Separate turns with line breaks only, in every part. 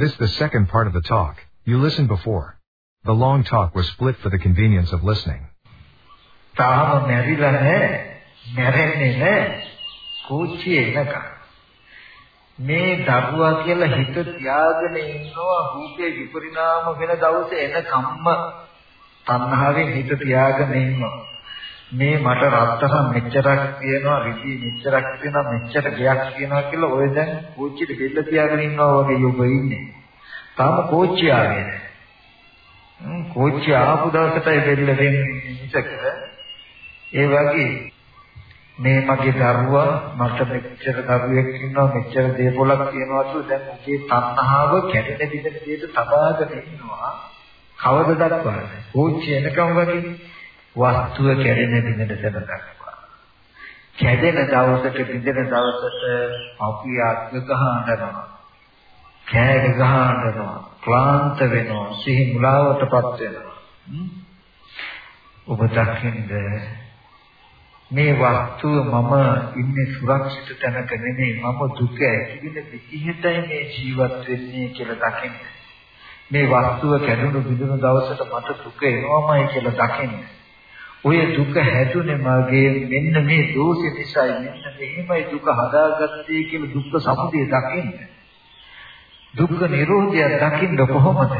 This the second part of the talk. You listened before. The long talk was split for the convenience of listening.
තාම මැරිලා නැහැ. මැරෙන්නේ නැහැ. කෝච්චියේ එනකම්. මේ දරුවා කියලා හිත තියාගෙන ඉන්නවා රූපේ විපරිණාම වෙන දවසේ එනකම්ම තණ්හාවෙන් හිත තියාගෙන ඉන්නවා. මේ මට රත්තරන් මෙච්චරක් තියෙනවා රිදී මෙච්චරක් තියෙනවා මෙච්චර ගයක් තියෙනවා කියලා ඔය දැන් කෝච්චියට බෙල්ල තියාගෙන ඉන්නවා වගේ ඔබ ඉන්නේ. තාම කෝච්චිය ආවේ නැහැ. කෝච්චිය ආපු දවසටයි බෙල්ල වෙන්නේ මිසක ඒ වගේ මේ මගේ දරුවා මට මෙච්චර දරුවෙක් ඉන්නවා මෙච්චර දේපොලක් තියෙනවා කියලා දැන් ඔබේ තණ්හාව කැඩෙන විදිහට දෙයට තබාගෙන ඉන්නවා කවද දක්වන්නේ කෝච්චිය එනකම් වගේ වස්තුව කැඩෙන විදිහට දැනගන්නවා කැඩෙන දවසට බිඳෙන දවසට අපි අත්ග ගහනවා. කෑග ගහනවා. ක්ලාන්ත වෙනවා. සිහි මුලාවටපත් වෙනවා. ඔබ දකින්ද? මේ වස්තුව මම ඉන්නේ සුරක්ෂිත තැනක නෙමෙයි. මම දුක ඇතිවෙන විදිහටයි මේ ජීවත් වෙන්නේ කියලා දකින්න. මේ වස්තුව කැඩුණු බිඳුණු දවසට මට දුක එනවාමයි කියලා දකින්න. ඔය දුක හැදුනේ මගේ මෙන්න මේ දෝෂෙ නිසායි මෙන්න මෙහෙමයි දුක හදාගත්තේ කියලා දුක්ඛ සමුදය දකින්න. දුක්ඛ නිරෝධය දකින්න කොහොමද?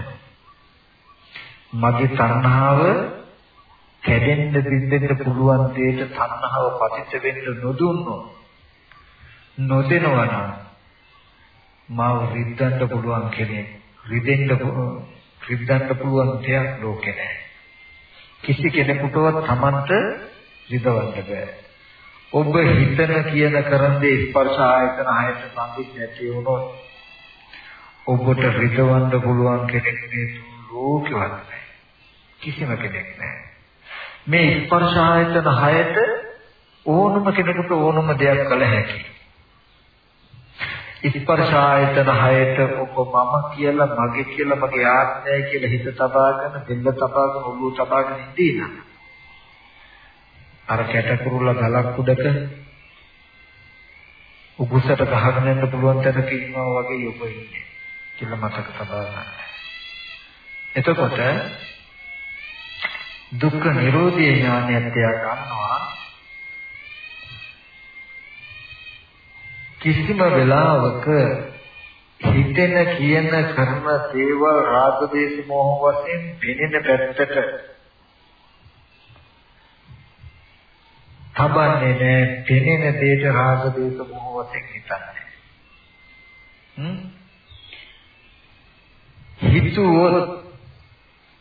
මගේ තණ්හාව කැඩෙන්න බින්දෙන්න පුළුවන් දෙයට තණ්හාව පතිත වෙන්න නොදුන්නොත් නොදෙනවා නම් මාව රිද්දන්න පුළුවන් කෙනෙක් රිදෙන්න රිද්දන්න පුළුවන් දෙයක් ලෝකේ නැහැ කිසි කෙනෙකුටවත් Tamanට රිදවන්න බෑ. ඔබ හිතන කියන කරන්නේ ස්පර්ශ ආයතන හයට සම්පූර්ණ නැති වුණොත් ඔබට රිදවන්න පුළුවන් කෙනෙක් මේ ලෝකෙවත් නැහැ කිසිම කෙනෙක් නැහැ මේ ස්පර්ශ ආයතන හයට ඕනම කෙනෙකුට ඕනම දෙයක් කළ හැකියි. ස්පර්ශ ආයතන හයට ඔබ මම කියලා මගේ කියලා මගේ ආත්මයයි කියලා හිත තබාගෙන දෙල්ල තබාගෙන ඔළුව තබාගෙන ඉඳී නම් අර කැටකුරුල්ල ගලක් උඩක උගුසට ගහගෙන යන්න පුළුවන් තැනක ඉන්නවා වගේ ඔබ ඉන්නේ කියලා මතක තබා ගන්න. එතකොට දුක්ඛ නිරෝධී ඥානයත් එයා ගන්නවා කිසිම වෙලාවක හිතෙන කියන කර්ම දේවල් රාග දේශ මොහ වශයෙන් පෙනෙන පැත්තට තබන්නේ නැහැ. පෙනෙන දෙයට රාග දේශ මොහ වශයෙන් හිතන්නේ හ්ම්? හිතුවොත්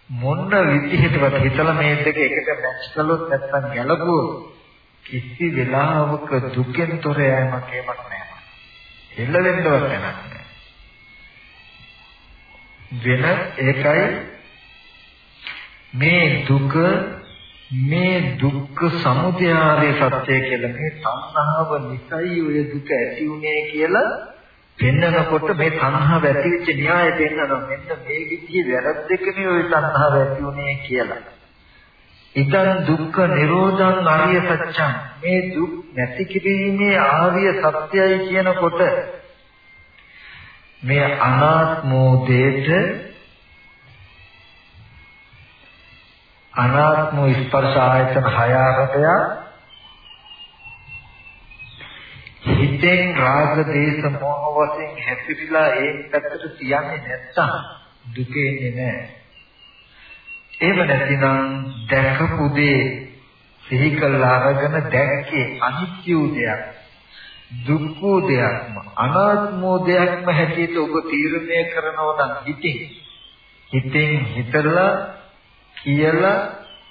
මොන විදිහටවත් හිතලා මේ දෙක එකට මැච් කළොත් නැත්නම් ගැලපුවොත් කිසි වෙලාවක දුකෙන් තොර යෑමක් ඒමක් නැහැ. එල්ල වෙන්නවත් නැහැ. වෙන ඒකයි මේ දුක මේ දුක්ඛ සමුදයාරය සත්‍ය කියලා මේ සංහාව නිසයි ඔය දුක ඇති උනේ කියලා පෙන්නකොට මේ තණ්හාව ඇති වෙච්ච න්‍යාය පෙන්නනවා මෙන්න මේ විදිහේ වැරද්දකනේ ওই තණ්හාව ඇති උනේ කියලා. ඉතින් දුක්ඛ නිරෝධං ආර්ය සත්‍යං මේ දුක් නැති කිරීමේ ආර්ය සත්‍යයි කියනකොට මේ අනාත්මෝදේට අනාත්ම ස්පර්ශ ආයතන හය ආරතය හිතෙන් රාග දේශ මොහ වශයෙන් හැසිරিলা ඒ පැත්තට තියන්නේ නැත්තම් දුකේන්නේ නැහැ. එහෙම නැතිනම් දැකපු දේ සිහි කළා අරගෙන දැක්කේ අනිත්‍ය දෙයක්. දුක්ඛ දෙයක්ම අනාත්ම දෙයක්ම හැටියට ඔබ තීරණය කරනවා නම් හිතින් හිතෙන් හිතලා කියලා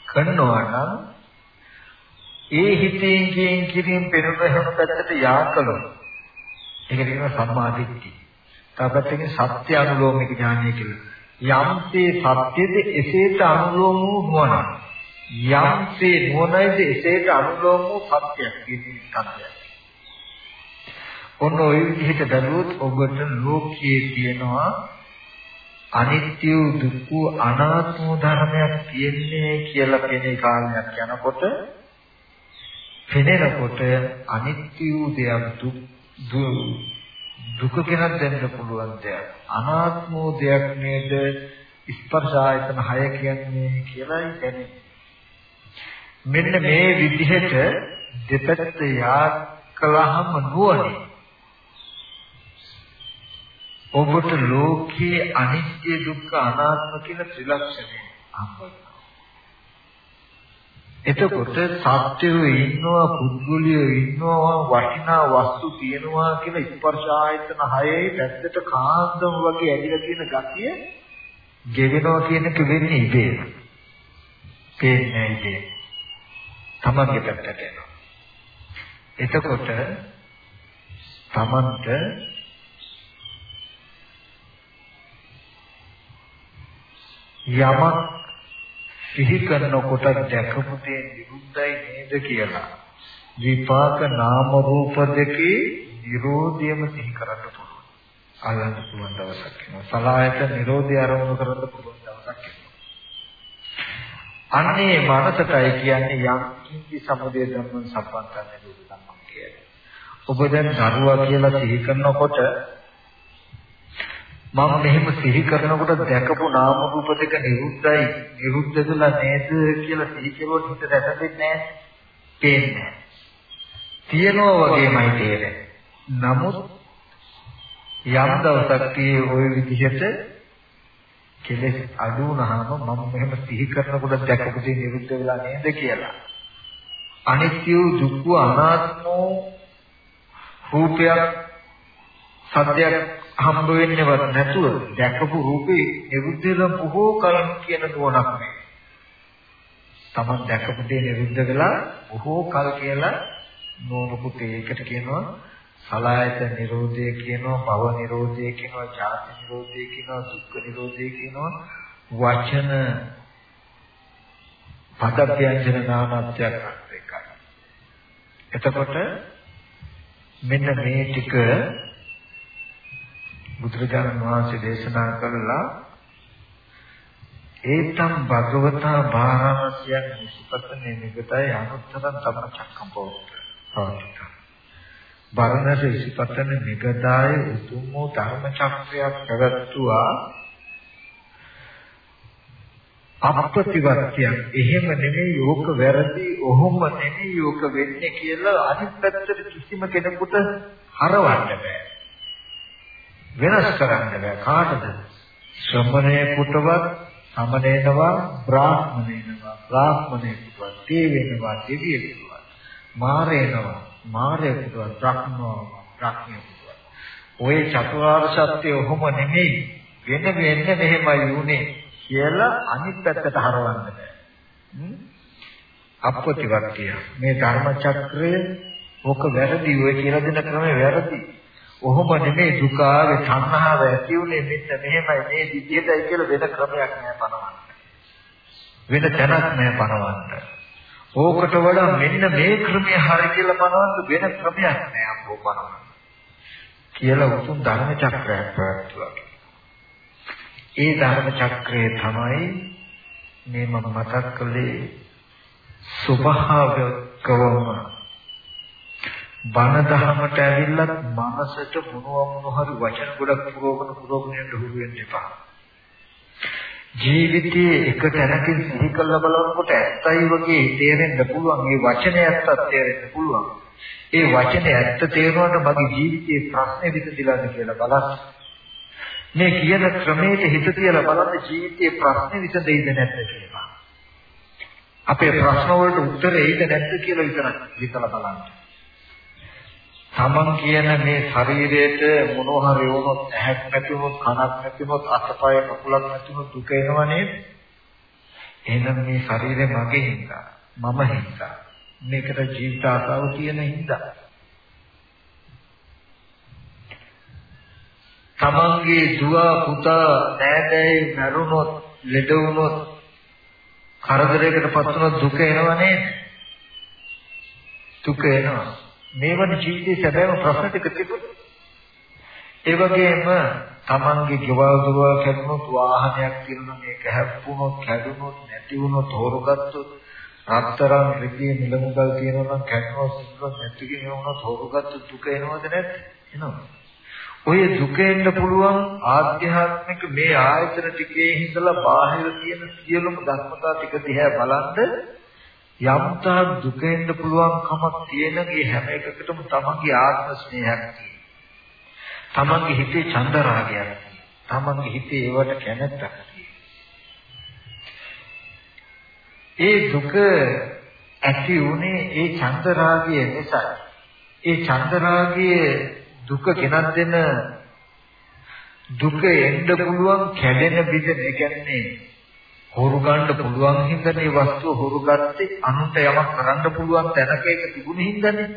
කරනවා නම් ඒ හිතෙන් කියන කිරීම පෙනුන හැම පැත්තට යාකලොත් ඒක කියනවා සම්මාදිට්ඨිය. තාපත්තේ සත්‍ය අනුලෝමික ඥානය කියලා. යම්සේ සත්‍යද එසේට අනුලෝම වූ නුවණ. යම්සේ නුවණයිද එසේට අනුලෝම වූ සත්‍යයක් කියන සත්‍යය. ඔන්න ඔය විදිහට බැලුවොත් ඔබට ලෝකයේ තියෙනවා අනිත්‍ය දුක්ඛ අනාත්ම ධර්මයක් තියෙන්නේ කියලා කෙනේ කාලයක් යනකොට පෙනෙනකොට අනිත්‍ය වූ දෙයක් දුක් දුක කෙනක් දෙන්න පුළුවන් දෙයක්. අනාත්මෝ දෙයක් නේද ස්පර්ශ ආයතන 6 කියන්නේ කියලායි දැනෙන්නේ. මෙන්න මේ විදිහට දෙපැත්ත යා කළාම නුවණින් ඔබට ලෝකයේ අනිත්‍ය දුක්ඛ අනාත්ම කියන ත්‍රිලක්ෂණය හම්බ එතකොට සත්‍යෝ ඉන්නවා පුද්ගලියෝ ඉන්නවා වටිනා වස්තු තියෙනවා කියලා ස්පර්ශ ආයතන හයේ පැත්තට කාන්දම් වගේ ඇදිලා තියෙන ගතිය ගෙවෙනවා කියන එක වෙන්නේ ඉබේ. පේන්නේ ඉබේ. තමන්ගේ පැත්තට එනවා. එතකොට තමන්ට යමක් සිහි කරනකොට දැකපු දේ නිරුද්ධයි නේද කියලා විපාක නාම රූප දෙකේ නිරෝධයම සිහි කරන්න පුළුවන්. අල්ලන්න පුළුවන් දවසක් එනවා. සලායත නිරෝධය ආරම්භ කරන්න පුළුවන් දවසක් එනවා. අන්නේ මනසටයි කියන්නේ යම් කිසි සමුදය ධර්ම සම්පන්නන නිරෝධ ධර්ම කියන්නේ. ඔබ දැන් දරුවා කියලා සිහි කරනකොට මම මෙහෙම සිහි කරනකොට දැකපු නාම රූප දෙක නිරුද්ධයි. නිරුද්ධ වෙලා නේද කියලා සිහි කරුවොත් හිත දැකෙන්නේ නැහැ. පේන්නේ තියනවා වගේමයි තේරෙන්නේ. නමුත් යම් දවසක් ওই විදිහට කෙලෙස් අඩු වුණාම මම මෙහෙම සිහි කරනකොට දැකපු දේ නිරුද්ධ වෙලා නේද කියලා. අනිත්‍ය දුක්ඛ අනාත්ම රූපයක් සත්‍යයක් හම්බ වෙන්නේවත් නැතුව දැකපු රූපේ නිරුද්ධ බොහෝ කලින් කියන නුවණක් නේ. තමන් දැකපු දේ නිරුද්ධ වෙලා බොහෝ කල කියලා නෝනකුත් ඒකට කියනවා සලායත නිරෝධය කියනවා භව නිරෝධය කියනවා ජාති නිරෝධය කියනවා දුක්ඛ නිරෝධය කියනවා වචන පදප්‍යංජන නාමත්‍යයක් එකයි. එතකොට මෙන්න මේ ටික බුදුරජාණන් වහන්සේ දේශනා කළා. ඒතම් භගවතා භාරාමසියන් නිසිපතනේ නිගතයි අනුත්තරං තම චක්කම් පවත්ත. බරණස ඉසිපතන නිගදාය උතුම් වූ ධර්ම චක්‍රයක් පැවැත්තුවා. අපපතිවත්‍යය එහෙම නෙමෙයි යෝක වැරදි ඔහොම නෙමෙයි යෝක වෙන්නේ කියලා අනිත් පැත්තට කිසිම කෙනෙකුට හරවන්න බෑ. වෙනස් කරන්න බෑ. කාටද? ශ්‍රමණේකුටවත් සමනේනවා බ්‍රාහ්මණේනවා බ්‍රාහ්මණේකුටවත් තේ වෙනවා දෙවියෙකුටවත් මාරේනවා මාරේකුටවත් බ්‍රහ්මනවා බ්‍රහ්මියෙකුටවත් ඔය චතුරාර්ය සත්‍ය ඔහොම නෙමෙයි. වෙන වෙන්න මෙහෙමයි උනේ කියලා අනිත් පැත්තට හරවන්න බෑ. අප්‍රතිවර්තිය මේ ධර්ම චක්‍රය ඔක වැරදි ඔය කියලා දෙන ක්‍රමය වැරදි. ඔහොම නෙමෙයි දුක ආවේ තණ්හාව ඇති උනේ මෙන්න මෙහෙමයි මේ විදිහටයි කියලා වෙන ක්‍රමයක් නෑ පනවන්න. වෙන තැනක් නෑ පනවන්න. ඕකට වඩා මෙන්න මේ ක්‍රමය හරි කියලා පනවන්න වෙන ක්‍රමයක් නෑ අම්බෝ පනවන්න. කියලා උතුම් ධර්ම චක්‍රයක් පැවැත්වුවා. ඒ ධර්ම චක්‍රය තමයි මේ මම මතක් කළේ ස්වභාවිකවම බණ දහමට ඇවිල්ලත් මනසට මොනවා මොන හරි වචන ගොඩක් පුරවගෙන පුරවගෙන යන්න හුරු වෙන්න එපා. ජීවිතයේ එක තැනකින් සිහි කළ බලනකොට ඇත්තයි වගේ තේරෙන්න පුළුවන්. මේ වචනේ ඇත්තත් තේරෙන්න පුළුවන්. ඒ වචනේ ඇත්ත තේරුණාට මගේ ජීවිතයේ ප්‍රශ්නේ විසඳිලාද කියලා බලන්න. මේ කියන ක්‍රමයට හිත තියලා බලන්න ජීවිතයේ ප්‍රශ්නේ විසඳෙයිද නැද්ද කියලා. අපේ ප්‍රශ්න වලට උත්තර එයිද නැද්ද කියලා විතරක් හිතලා බලන්න. තමන් කියන මේ ශරීරයට මොනවා හරි වුණොත් ඇහක් නැති වුණොත් කනක් නැති වුණොත් අතපය කකුලක් නැති වුණොත් දුක එනවා නේද? එහෙනම් මේ ශරීරය මගේ හින්දා මම හින්දා මේකට ජීවිත ආසාව තියෙන හින්දා තමන්ගේ දුව පුතා නෑදෑයි මරුණොත් ලෙඩ වුණොත් කරදරයකට පත් වුණොත් දුක එනවා නේද? දුක එනවා මේ වන ජීවිතයේ සැබෑම ප්‍රශ්න ටික තිබුණා. ඒ වගේම Tamanගේ ගෙවල් දොරවල් කැඩුනොත් වාහනයක් තියෙනවා මේක හැප්පුණොත් කැඩුනොත් නැති වුණොත් හොරගත්තොත් රත්තරන් රිදී මිල මුදල් තියෙනවා නම් කැඩුනොත් සිද්ධොත් නැති කෙනෙකුනොත් හොරගත්තොත් දුක එනවද නැද්ද? එනවා. ඔය දුකෙන්ද පුළුවන් ආධ්‍යාත්මික මේ ආයතන ටිකේ හිඳලා බාහිර තියෙන සියලුම ධර්මතා ටික දිහා බලද්ද යම්තා දුකෙන්ද පුළුවන්කමක් තියෙනගේ හැම එකකටම තමන්ගේ ආත්ම ස්නේහයක් තියෙනවා. තමන්ගේ හිතේ චන්ද රාගයක් තමන්ගේ හිතේ ඒවට කැමැත්තක් ඒ දුක ඇති උනේ ඒ චන්ද රාගය නිසා. ඒ චන්ද රාගයේ දුක ගෙනත් දෙන දුක එන්න පුළුවන් කැඩෙන බිඳෙන ඒ කියන්නේ හොරු ගන්න පුළුවන් හින්දා මේ වස්තුව හොරු ගත්තේ අනුන්ට යමක් කරන්න පුළුවන් තැනක ඒක තිබුණ හින්දානේ.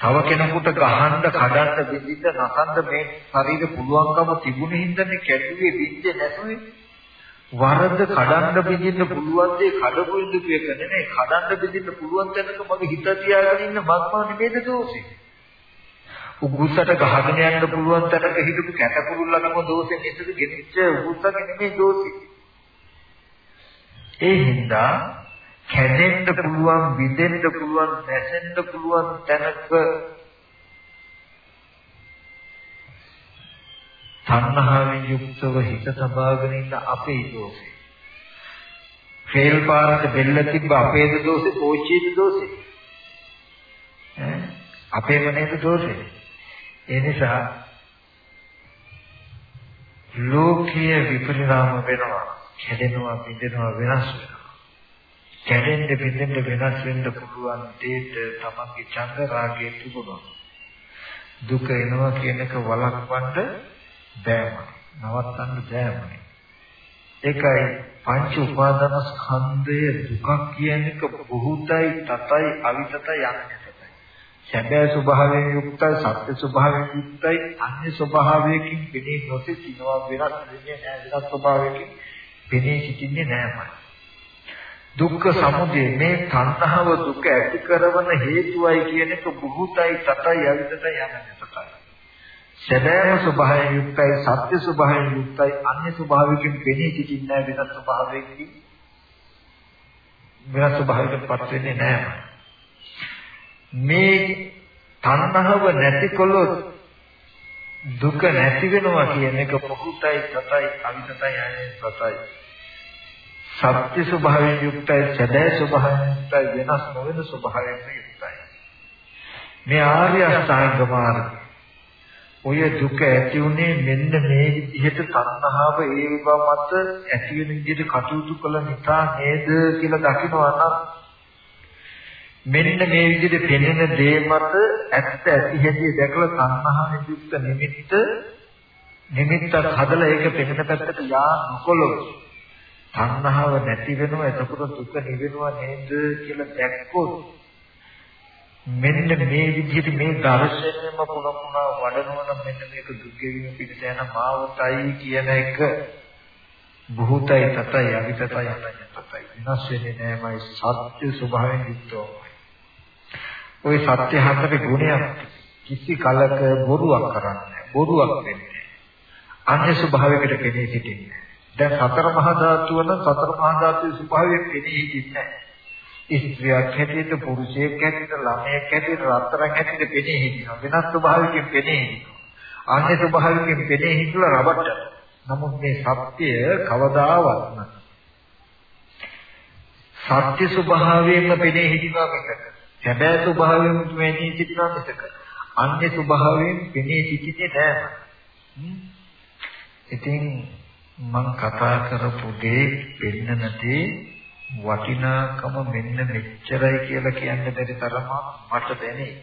තව කෙනෙකුට ගහන්න කඩන්න බින්දින්න නසන්න මේ ශරීර පුළුවන්කම තිබුණ හින්දානේ කැඩුවේ බින්දේ නැතුවේ. වරද කඩන්න බෙදින්න පුළුවන් දේ කඩපු ඉඳපු එක නෙමෙයි. කඩන්න බෙදින්න පුළුවන් තැනක මගේ හිත තියාගෙන ඉන්න මත්මා නෙමෙයිද දෝෂේ? උගුසට ගහගෙන යන්න පුළුවන් තැනක හිටපු කැටකුරුල්ලකම දෝෂේ නේද ගෙනිච්ච උගුසක නෙමෙයි දෝෂේ ඒ හින්දා කැඩෙන්න පුළුවන් විදෙන්න පුළුවන් නැසෙන්න පුළුවන් තැනක තණ්හාවෙන් යුක්තව හිත සබාගෙන ඉන්න අපේ දෝෂේ. ෆේල් පාරක බෙල්ල තිබ්බ අපේද දෝෂේ, කෝච්චියේ දෝෂේ. ඈ අපේම නේද දෝෂේ. ඒ නිසා ලෝකීය විපරිණාම වෙනවා, කැඩෙනවා, බිඳෙනවා, වෙනස් වෙනවා. කැඩෙන්න, බිඳෙන්න, වෙනස් වෙන්න පුළුවන් දෙයට තමන්ගේ චන්ද රාගය තිබුණා. දුක එනවා කියන එක වළක්වන්න බෑමයි. නවත්තන්න බෑමයි. ඒකයි පංච උපාදාන ස්කන්ධය දුකක් කියන එක බොහෝතයි තතයි අවිතතයි යන්නේ. සැබෑ ස්වභාවයෙන් යුක්තයි සත්‍ය ස්වභාවයෙන් යුක්තයි අන්‍ය ස්වභාවයකින් පිළි නොසිතිනවා වෙනස් වෙන්නේ නැහැ වෙනස් ස්වභාවයකින් පිළි සිටින්නේ නැහැ දුක්ඛ සමුදය මේ තණ්හාව දුක ඇති කරන හේතුවයි කියන එක බොහෝතයි තතයි අවිතතයි යන්නේ තතයි සැබෑම ස්වභාවයෙන් යුක්තයි සත්‍ය ස්වභාවයෙන් යුක්තයි අන්‍ය ස්වභාවයකින් පෙනී සිටින්නේ වෙනස් ස්වභාවයකින් වෙනස් ස්වභාවයකටපත් වෙන්නේ නැහැ මේ තණ්හාව නැතිකොලොත් දුක නැති වෙනවා කියන එක පොහුතයි සතයි අවිතතයි යන්නේ සතයි. සත්‍ය ස්වභාවයෙන් යුක්තයි සැබෑ ස්වභාවයෙන් යුක්තයි වෙනස් නොවන ස්වභාවයෙන් යුක්තයි. මේ ආර්ය අෂ්ටාංග මාර්ගය. ඔය දුක ඇති උනේ මෙන්න මේ විදිහට තණ්හාව ඒව මත ඇති වෙන විදිහට කටයුතු කළ නිසා නේද කියලා දකිනවා නම් මෙන්න මේ විදිහට පෙනෙන දේ මත ඇත්ත ඇති හැටි දැකලා තණ්හාවෙන් යුක්ත නිමිත්ත නිමිත්තක් හදලා ඒක පෙනෙන පැත්තට යා නොකොළොත් තණ්හාව නැති වෙනවා එතකොට දුක නිවෙනවා නේද කියලා දැක්කොත් මෙන්න මේ විදිහට මේ දර්ශනයම පුන පුනා වඩනවා නම් මෙන්න මේක දුක්ගෙවීම පිටත යන මාවතයි කියන එක බුහතයි තතයි අවිතතයි අනන්‍යතයි විනාශ වෙන්නේ නෑමයි සත්‍ය ස්වභාවයෙන් යුක්තවමයි. ওই සත්‍ය හතරේ ගුණයක් කිසි කලක බොරුවක් කරන්නේ බොරුවක් වෙන්නේ අන්‍ය ස්වභාවයකට පෙනී සිටින්නේ. දැන් සතර මහා ධාතුව නම් සතර මහා ධාතුවේ ස්වභාවයෙන් පෙනී සිටින්නේ නැහැ. ස්ත්‍රියක් හැටියට පුරුෂයෙක් හැටියට ළමයෙක් හැටියට රත්තරන් හැටියට පෙනී හිටිනවා වෙනස් ස්වභාවයකින් පෙනී හිටිනවා අන්‍ය ස්වභාවයකින් පෙනී හිටලා රබට නමුත් මේ සත්‍ය කවදාවත් සත්‍ය ස්වභාවයෙන්ම පෙනී හිටිනවා මිසක සැබෑ ස්වභාවයෙන් පෙනී සිටිනවා මිසක අන්‍ය ස්වභාවයෙන් පෙනී සිටින්නේ නැහැ ඉතින් මම කතා කරපු දේ පෙන්නන දේ වටිනාකම මෙන්න මෙච්චරයි කියලා කියන්න බැරි තරම මට දැනේ.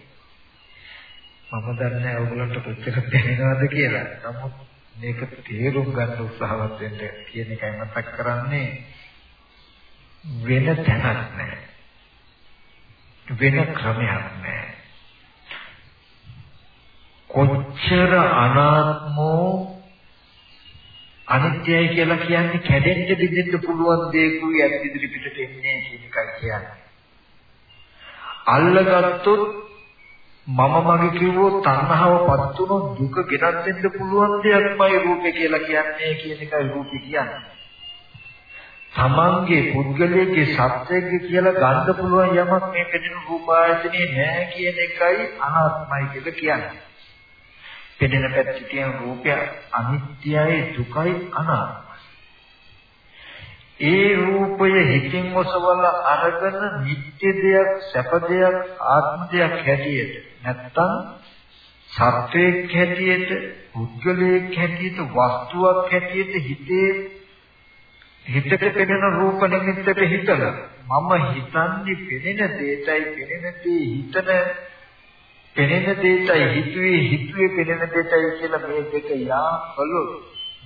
මම දන්නේ ඔයගලන්ට කොච්චර දැනෙනවද කියලා. නමුත් මේක තේරුම් ගන්න උත්සාහවත් වෙන්න කියන එකයි මතක් කරන්නේ වෙන තැනක් නැහැ. වෙන ක්‍රමයක් නැහැ. කොච්චර අනාත්මෝ අනිත්‍යයි කියලා කියන්නේ කැඩෙන්න බිඳෙන්න පුළුවන් දේකුයි ඇත් ඉදිරි පිටට එන්නේ කියන එකයි කියන්නේ. අල්ලගත්තොත් මම මගේ කිව්වොත් තණ්හාවපත් වුණොත් දුක ගෙනත් දෙන්න පුළුවන් දෙයක්මයි රූපේ කියලා කියන්නේ කියන එකයි රූපේ කියන්නේ. තමන්ගේ පුද්ගලයේ සත්‍යයේ කියලා ගන්න පුළුවන් යමක් මේ පෙනෙන රූපායතනේ නෑ කියන එකයි අනාත්මයි කියලා කියන්නේ. පෙනෙන පැත්තේ තියෙන රූපය අනිත්‍යයි දුකයි අනාත්මයි. ඒ රූපය හිතින් ඔසවල අරගෙන නිත්‍ය දෙයක්, සැප දෙයක්, ආත්ම දෙයක් හැටියට නැත්තම් සත්වයක් හැටියට, පුද්ගලයෙක් හැටියට, වස්තුවක් හැටියට හිතේ හිතට පෙනෙන රූප නිමිත්තට හිතලා මම හිතන්නේ පෙනෙන දෙයටයි පෙනෙන දේ හිතන පෙනෙන දෙයටයි හිතුවේ හිතුවේ පෙනෙන දෙයටයි කියලා මේ දෙක යාපලු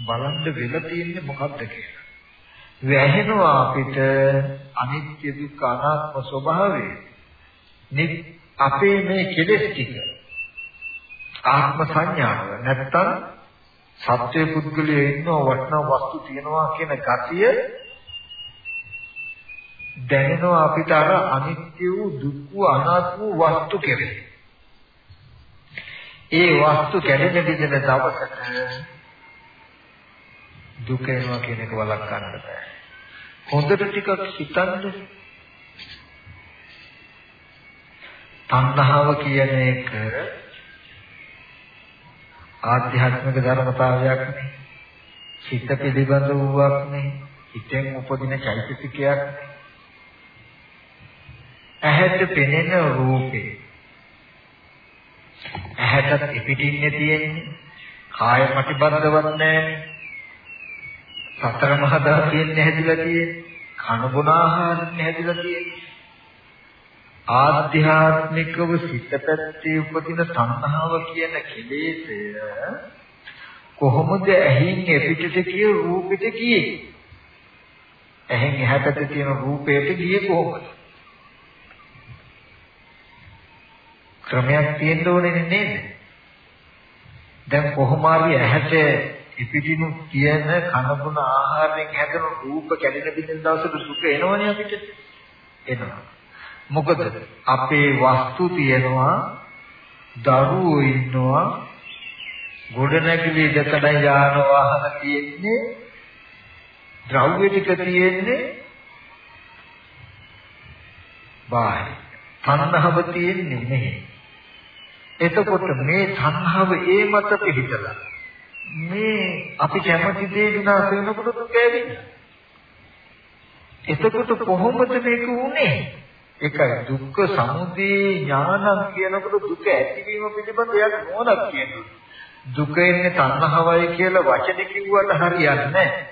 බලන්න වෙලා තියෙන්නේ මොකක්ද කියලා. වැහෙනවා අපිට අනිත්‍ය දුක්ඛ අනාත්ම ස්වභාවය. අපේ මේ කෙලෙස් ටික ආත්ම සංඥාව නැත්තම් සත්‍ය පුද්ගලයේ ඉන්න වටන වස්තු තියනවා කියන ගතිය දැනෙනවා අපිට අර අනිත්‍ය වූ දුක් වූ අනාත්ම වූ වස්තු කෙරේ. ඒ වස්තු කැඩෙන දිගට දවසක දුක එනවා කියන එක වළක්වන්න බෑ. හොඳට ටිකක් හිතන්න. තණ්හාව කියන එක ආධ්‍යාත්මික ධර්මතාවයක් නේ. හිත පිළිබඳ වූවක් නේ. හිතෙන් උපදින චෛතසිකයක් නේ. ඇහැට පෙනෙන රූපේ ඇහැට පිටින්නේ තියෙන්නේ කාය ප්‍රතිබද්ධවත් නැහැ සතර මහා ධාතුයෙන් හැදිලා තියෙන්නේ කන බොන ආහාරයෙන් හැදිලා තියෙන්නේ ආධ්‍යාත්මිකව සිත පැත්තේ උපදින සංහාව කියන කෙලෙසය කොහොමද ඇහින් එපිටට කිය රූපෙට ගියේ? ඇහෙන් එහා පැත්තේ තියෙන රූපයට ගියේ කොහොමද? ක්‍රමයක් තියෙන්න ඕනේ නේද? දැන් කොහොම හරි ඇහැට ඉපිටිනු කියන කනබුන ආහාරයෙන් හැදෙන රූප කැඩෙන බින්දෙන් දවසට සුඛ එනවනේ අපිට. එනවා. මොකද අපේ වස්තු තියෙනවා දරුවෝ ඉන්නවා ගොඩනැගිලි දෙකඩ යාන වාහන තියෙන්නේ ද්‍රව්‍ය ටික තියෙන්නේ බාහිර. තණ්හාව තියෙන්නේ මෙහි එතකොට මේ තණ්හාව ඒ මත පිළිතලා මේ අපි කැමති දේ විනාශ වෙනකොට දුක ඇවිල්ලා එතකොට කොහොමද මේක උනේ? ඒකයි දුක්ඛ සමුදය ඥානං කියනකොට දුක ඇතිවීම පිළිබඳ යක් නෝනක් කියනවා. දුක එන්නේ තණ්හාවයි කියලා වචනේ කිව්වට හරියන්නේ නැහැ.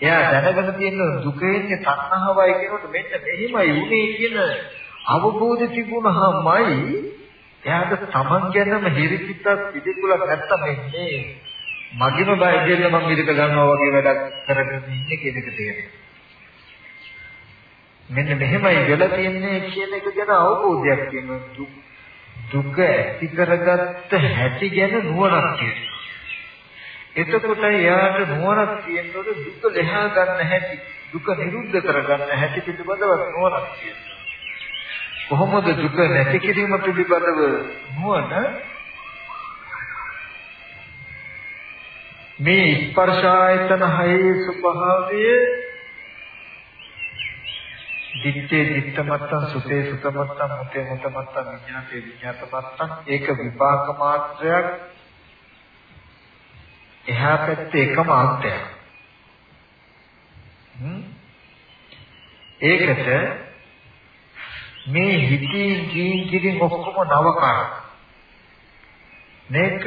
එයා දැනගෙන තියෙන දුක එන්නේ තණ්හාවයි කියනකොට මෙන්න මෙහිමයි උනේ කියන අවබෝධය තිබුණාමයි එයාට තමන් ගැනම හිරිකිතක් පිළිකුලක් නැත්තම් මේ මගිම බය දෙන්න මම ඉරක ගන්නවා වගේ වැඩක් කරගෙන ඉන්නේ කියන එක තේරෙනවා. මෙන්න මෙහෙමයි වෙලා තියෙන්නේ කියන එක ගැන අවබෝධයක් තියෙනවා දුක. ඇති කරගත්ත හැටි ගැන නුවණක් තියෙනවා. එතකොට යාට නුවණක් තියෙනකොට දුක ලෙහා ගන්න හැටි දුක නිරුද්ධ කරගන්න හැටි පිළිබඳව නුවණක් තියෙනවා. කොහොමද දුක නැති කිරීම පිළිබඳව නුවණ? මේ ස්පර්ශ ආයතන හයේ ස්වභාවය දිත්තේ දිත්තමත්තං සුතේ සුතමත්තං මුතේ මුතමත්තං විඥාතේ විඥාතමත්තං ඒක විපාක මාත්‍රයක්. එහා පැත්තේ එකම අන්තයක් ඒකට මේ හිතින් ජීන් කිරින් ඔක්කොම නවකාර මේක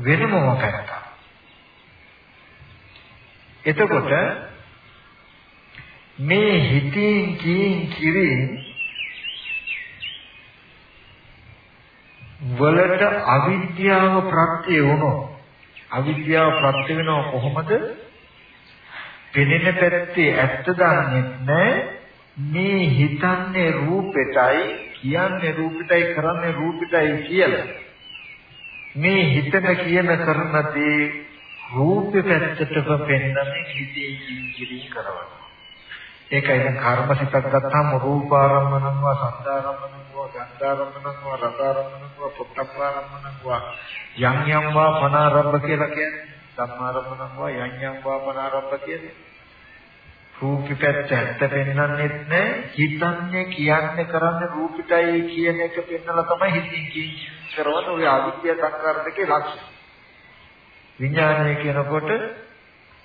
වෙනම මොකක්ද එතකොට මේ හිතින් කියින් කිරින් වලට අවිද්‍යාව ප්‍රත්‍ය වුණොත් අවිද්‍යාව ප්‍රත්‍ය වෙනව කොහොමද? පෙනෙන පැත්තේ ඇත්ත දන්නේ නැහැ. මේ හිතන්නේ රූපෙටයි කියන්නේ රූපෙටයි කරන්නේ රූපෙටයි කියලා. මේ හිතන කියන කරන දේ රූපෙ පැත්තටම පෙන්වන්නේ හිතේ කිංකිරි කරනවා. ඒකයි දැන් කර්ම සිතක් ගත්තාම රූපාරම්මණං වා සද්ධාරම්මණං වා ගන්ධාරම්මණං වා රසාරම්මණං වා පුත්තපාරම්මණං වා යම් යම් වා පනාරම්භ කියලා කියන්නේ. ධම්මාරම්මණං වා යම් යම් වා පනාරම්භ කියන්නේ. රූපිතත් ඇත්ත පෙන්වන්නෙත් නෑ. හිතන්නේ කියන්නේ කරන්නේ රූපිතයි කියන එක පෙන්වලා තමයි හිතින් කියන්නේ කරවන ඔය අවිද්‍යා සංකාර දෙකේ ලක්ෂණ. විඥානය කියනකොට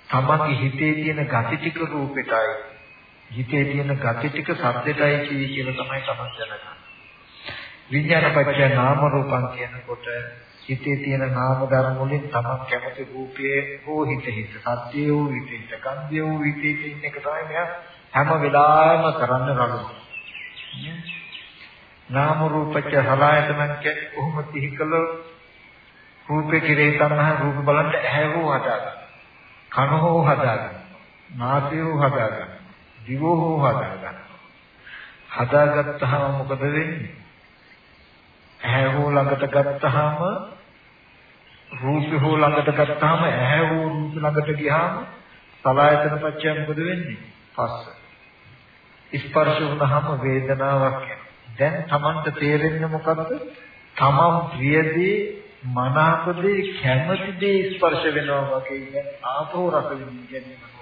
තමන්ගේ හිතේ තියෙන gati ටික රූපෙටයි. හිතේ තියෙන gati ටික සද්දෙටයි කිවි කියලා තමයි තමන් දැනගන්නේ. විඥානපච්චය නාම රූපං කියනකොට හිතේ තියෙන නාම ධර්ම වලින් තමන් කැමති රූපයේ හෝ හිත හිත සත්‍යය වූ හිත හිත කන්දිය වූ හිත හිත ඉන්න එක තමයි මෙයා හැම වෙලාවෙම කරන්න රණුව. නාම රූපච්ච සලආයතනං කියන්නේ කොහොම සිහි කළොත් රූපේ කෙරේ තණ්හා රූප බලන්න ඇහැ හෝ හදාගන්න. කන හෝ හදාගන්න. නාසය හෝ හදාගන්න. දිව හෝ හදාගන්න. හදාගත්තාම මොකද වෙන්නේ? ඇහැ හෝ ළඟට ගත්තාම රූපේ හෝ ළඟට ගත්තාම ඇහැ හෝ රූප ළඟට ගියාම සලආයතන පත්‍ය මොකද වෙන්නේ? පස්ස. ස්පර්ශ වුණාම වේදනාවක් දැන් Tamanට තේරෙන්නේ මොකද්ද? තමන් ප්‍රියදී මනාපදී කැමැතිදී ස්පර්ශ වෙනවා වගේ කියන්නේ ආපෝ රස විඳින්නේ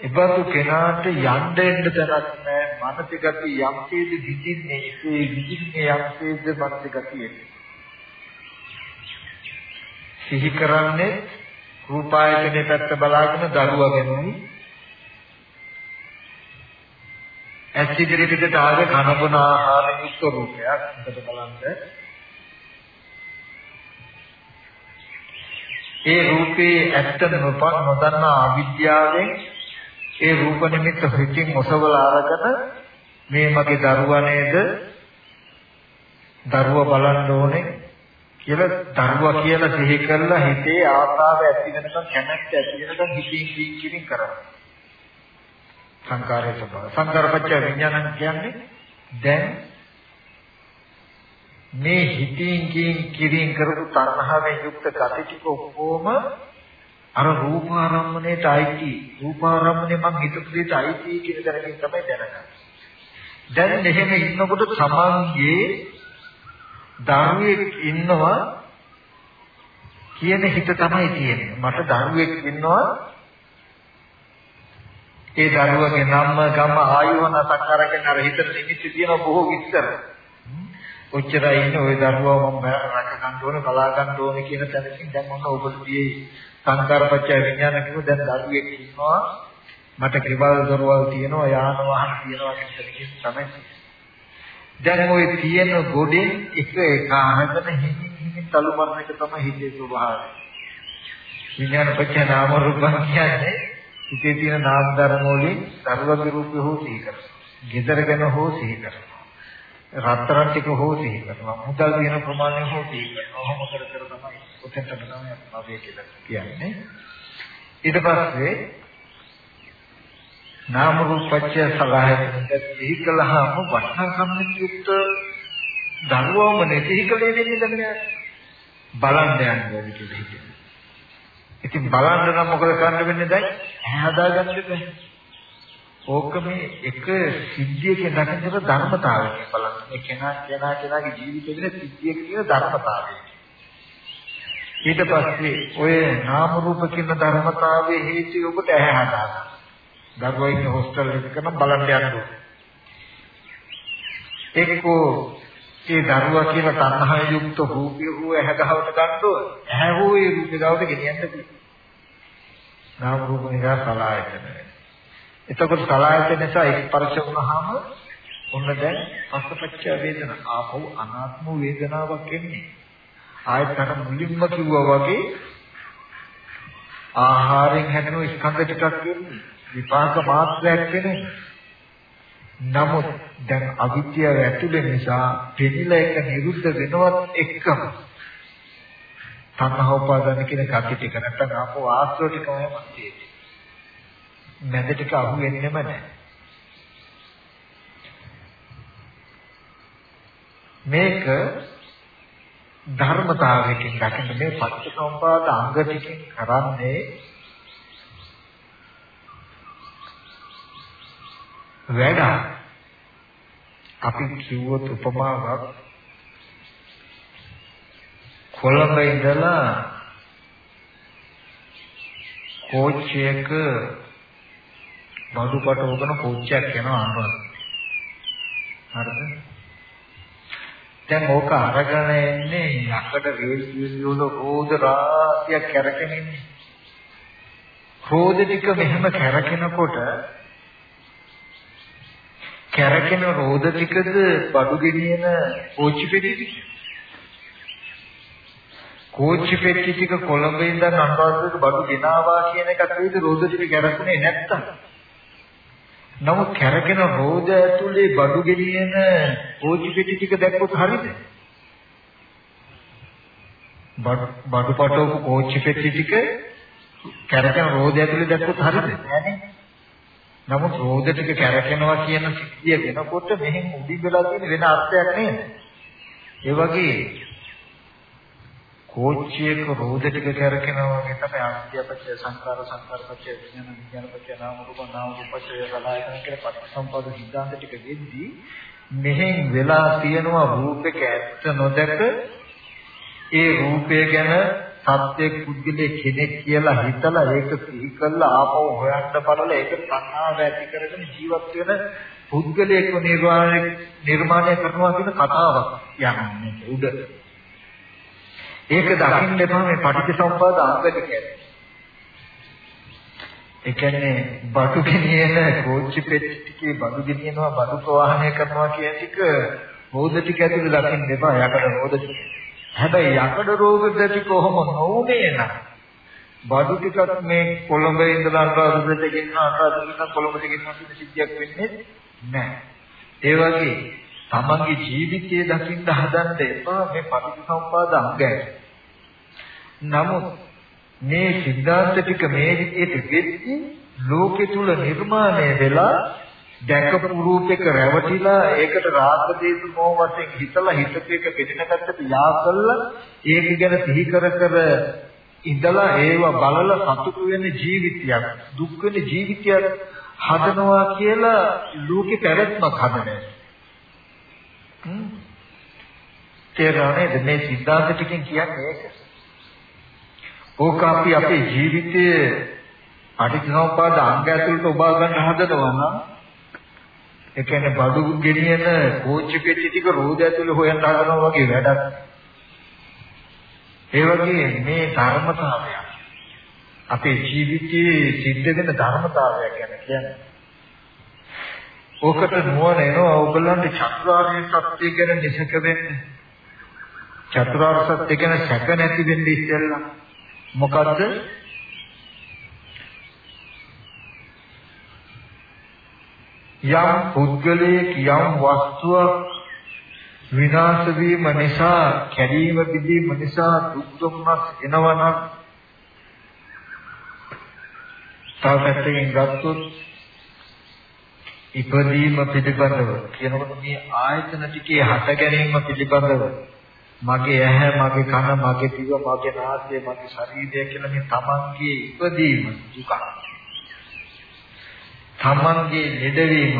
එබඳු කෙනාට යන්න එන්න තැනක් නැහැ. මනස ගති යම් තේද විදින්නේ ඒ විදින්නේ යම් තේද මනස ගතිය. සිහි කරන්නේ රූපායතනේ පැත්ත බලාගෙන දරුවා ගැනයි. ඇස් ඉදිරියට ආවේ කනබුන ආහාර යුක්ත රූපයක්. හිතට බලන්න. ඒ රූපේ ඇත්ත නොදන්නා අවිද්‍යාවෙන් ඒ රූප නිමිත්ත හිතින් ඔසවලා අරගෙන මේ මගේ දරුවා නේද? දරුවා බලන්න ඕනේ කියලා දරුවා කියලා සිහි කරලා හිතේ ආසාව ඇති වෙනකන් කැමැත්ත ඇති වෙනකන් හිතින් කියින් කියින් කරනවා. සංකාරයේ ස්වභාවය සංකාරපච්ච විඥානං කියන්නේ දැන් මේ හිතින් කියින් කියින් කරපු තරහවෙන් යුක්ත gati ටික ඔක්කොම අර රූපාරම්මණයට අයිති රූපාරම්මණය මං හිතපු දෙයට අයිති කියන දැනකින් තමයි දැනගන්නේ. දැන් එහෙම ඉන්නකොට තමන්ගේ ධර්මයේ ඉන්නවා කියන හිත තමයි තියෙන්නේ. මට දරුවෙක් ඉන්නවා ඒ දරුවගේ නම ගම ආයුවන සක්කාරකෙන් අර හිතට නිමිති තියෙන බොහෝ විස්තර. ඔච්චරයි ඉන්නේ ওই දරුවා මම රැක ගන්න ඕනේ බලා ගන්න ඕනේ කියන තැනකින් දැන් මොන ඔබතුමියේ සංකාරපච්චය විඥාන කිව්ව දැන් දරුවෙක් ඉන්නවා මට කෙවල් දොරවල් තියෙනවා යාන වාහන තියෙනවා කියන තැනකින් තමයි දැන් ওই තියෙන ගොඩෙන් එක එක අහගෙන හිමින් හිමින් තලු මරන එක තමයි හිතේ ස්වභාවය විඥානපච්චය නාම රූප කියන්නේ හිතේ තියෙන නාම ධර්ම වලින් සර්වගේ රූපය හෝ සිහි කරනවා. gedara ගැන හෝ සිහි කරනවා. රත්තරන් ටික හෝ සිහි කරනවා. මුදල් තියෙන ප්‍රමාණය හෝ සිහි කරනවා. ඔහොම කර කර තමයි ඔතෙන්ට තමයි අපි කියලා කියන්නේ. ඊට පස්සේ නාම රූපච්චය සලහයෙන් සිහි කළාම වටහාගන්න යුක්ත දරුවම නැතිහි කලේ දෙන්නේ නැහැ. බලන්න යන්නේ කියලා හිතෙනවා. ඉතින් බලන්න නම් මොකද කරන්න වෙන්නේ දැන්? ඇහැ හදාගන්න බෑ. ඕක මේ එක සිද්ධියකින් දකින්නට ධර්මතාවය බලන්න. මේ කෙනා කෙනා කෙනාගේ ජීවිතේ වෙන සිද්ධියක තියෙන ධර්මතාවය. ඊට පස්සේ ඔය නාම රූප කියන ධර්මතාවයේ හේතු ඔබට ඇහැ හදාගන්න. දරුවා ඉන්න හොස්ටල් එකක නම් බලන්න යන්න ඕනේ. එක්කෝ ඒ දරුවා කියන තණ්හා යුක්ත රූපය හෝ ඇහැ ගහවට ගන්න ඕන. ඇහැ හෝ ඒ රූපය ගාවට ගෙනියන්න තියෙනවා. නාම රූප නිසා සලආයතන. එතකොට සලආයතන නිසා ස්පර්ශ වුණාම ඔන්න දැන් පස්සපච්ච වේදනා ආපහු අනාත්ම වේදනාවක් එන්නේ. ආයත අර මුලින්ම කිව්වා වගේ ආහාරයෙන් හැදෙන ස්කන්ධ ටිකක් වෙන්නේ විපාක මාත්‍රයක් වෙන්නේ. නමුත් දැන් අවිද්‍යාව ඇතුළේ නිසා පෙනිලා එක නිරුද්ධ වෙනවත් එක්කම තණ්හා උපාදාන කියන කටි ටික නැත්නම් ආපෝ ආශ්‍රව ටිකමයි මැදේ. මැද ටික අහු වෙන්නෙම නැහැ. මේක ධර්මතාවයකින් දකින්න මේ පටිච්චසමුපාද අංග ටිකෙන් කරන්නේ වැඩ අපි කිව්වොත් උපමාවක් කොළඹ ඉඳලා කෝච්චියක බඩුපට උගන කෝච්චියක් යනවා අනුරාධපුර. හරිද? දැන් ඕක අරගෙන එන්නේ යකඩ රේල් වල රෝද රාශියක් කැරකෙන ඉන්නේ. රෝද ටික මෙහෙම කැරකෙනකොට කැරකෙන රෝද ටිකද බඩු ගෙනියන කෝච්චි පෙට්ටිය. කෝච්චි පෙට්ටිය ටික කොළඹ ඉඳන් අනුරාධපුරට බඩු ගෙනාවා කියන එකත් වේද රෝද ටික කැරකුනේ නැත්තම්. නමුත් කැරකෙන රෝද ඇතුලේ බඩු ගෙනියන කෝච්චි පෙට්ටිය ටික දැක්කොත් හරියද? බඩු පටවපු කෝච්චි පෙට්ටිය ටික කැරකෙන රෝද ඇතුලේ දැක්කොත් හරියද? නෑනේ. නමුත් රෝද ටික කැරකෙනවා කියන සිද්ධිය වෙනකොට මෙහෙන් උඩින් වෙලා තියෙන වෙන අර්ථයක් නේද? ඒ වගේ කෝච්චියක රෝද ටික කැරකෙනවා වගේ තමයි ආත්‍යපච්චය සංකාර සංකාරපච්චය විඥාන විඥානපච්චය නාම රූප නාම රූපච්චය සලආයතන කියලා පටිසම්පාද සිද්ධාන්ත ටික දෙද්දී මෙහෙන් වෙලා තියෙනවා රූපයක ඇත්ත නොදක ඒ රූපය ගැන සත්‍යයක් පුද්ගලයේ කෙනෙක් කියලා හිතලා ඒක සිහි කරලා ආපහු හොයන්න බලලා ඒක තණ්හාව ඇති කරගෙන ජීවත් වෙන පුද්ගලයෙක්ව නිර්වාණය නිර්මාණය කරනවා කියන කතාවක් යන්නේ උඩ. ඒක දකින්න එපා මේ පටිච්චසමුප්පාද අංග ටික. ඒ කියන්නේ බඩු ගෙනියන කෝච්චි පෙට්ටි ටිකේ බඩු ගෙනියනවා බඩු ප්‍රවාහනය කරනවා කියන ටික රෝද ටික ඇතුලේ දකින්න එපා යකඩ රෝද ටික. හැබැයි යකඩ රෝග දෙටි කොහොම නොඋනේ නම් බඩු ටිකක් මේ කොළඹ ඉඳලා අනුරාධපුරට ගෙන්න අනුරාධපුරට කොළඹට ගෙන්න කියන සිද්ධියක් වෙන්නේ නැහැ. ඒ වගේ තමන්ගේ ජීවිතය දකින්න හදන්න එපා මේ පටිච්චසමුපාද අංගය. නමුත් මේ සිද්ධාන්ත ටික මේ විදිහට වෙද්දී ලෝකෙ තුල නිර්මාණය වෙලා දැකපු රූපයක රැවටිලා ඒකට රාග දේශ මොහ වශයෙන් හිතලා හිතක එක පිටින පැත්තට යා කළා ඒක ගැන සිහි කර කර ඉඳලා ඒව බලලා සතුටු වෙන ජීවිතයක් දුක් වෙන ජීවිතයක් හදනවා කියලා ලෝකේ පැවැත්මක් හදන්නේ. තේරෙන්නේ මේ සිද්ධාන්ත ටිකෙන් කියන්නේ ඒක. ඕක අපි අපේ ජීවිතයේ පටිච්චසමුපාද අංග ඇතුළට ඔබා ගන්න හදනවා නම් ඒ කියන්නේ බඩු ගෙනියන කෝච්චි පෙට්ටි ටික රෝද ඇතුලේ හොයන්න හදනවා වගේ වැඩක්. ඒ වගේ මේ ධර්මතාවය අපේ ජීවිතයේ සිද්ධ වෙන ධර්මතාවය ගැන කියන්නේ. ඕකට නුවණ එනවා ඕගොල්ලන්ට චතුරාර්ය සත්‍ය ගැන නිසක වෙන්න. චතුරාර්ය සත්‍ය ගැන සැක නැති වෙන්න ඉස්සෙල්ලා මොකද්ද? යම් පුද්ගලයෙක් යම් වස්තුවක් විනාශ වීම නිසා කැඩීම බිඳීම නිසා දුක් දුම්නස් එනවනම් තව පැත්තකින් ගත්තොත් ඉපදීම පිළිබඳව කියනකොට මේ ආයතන ටිකේ හට ගැනීම පිළිබඳව මගේ ඇහැ මගේ කන මගේ දිව මගේ නාසය මගේ ශරීරය කියලා මේ තමන්ගේ ඉපදීම දුකක් තමන්ගේ ළඩවීම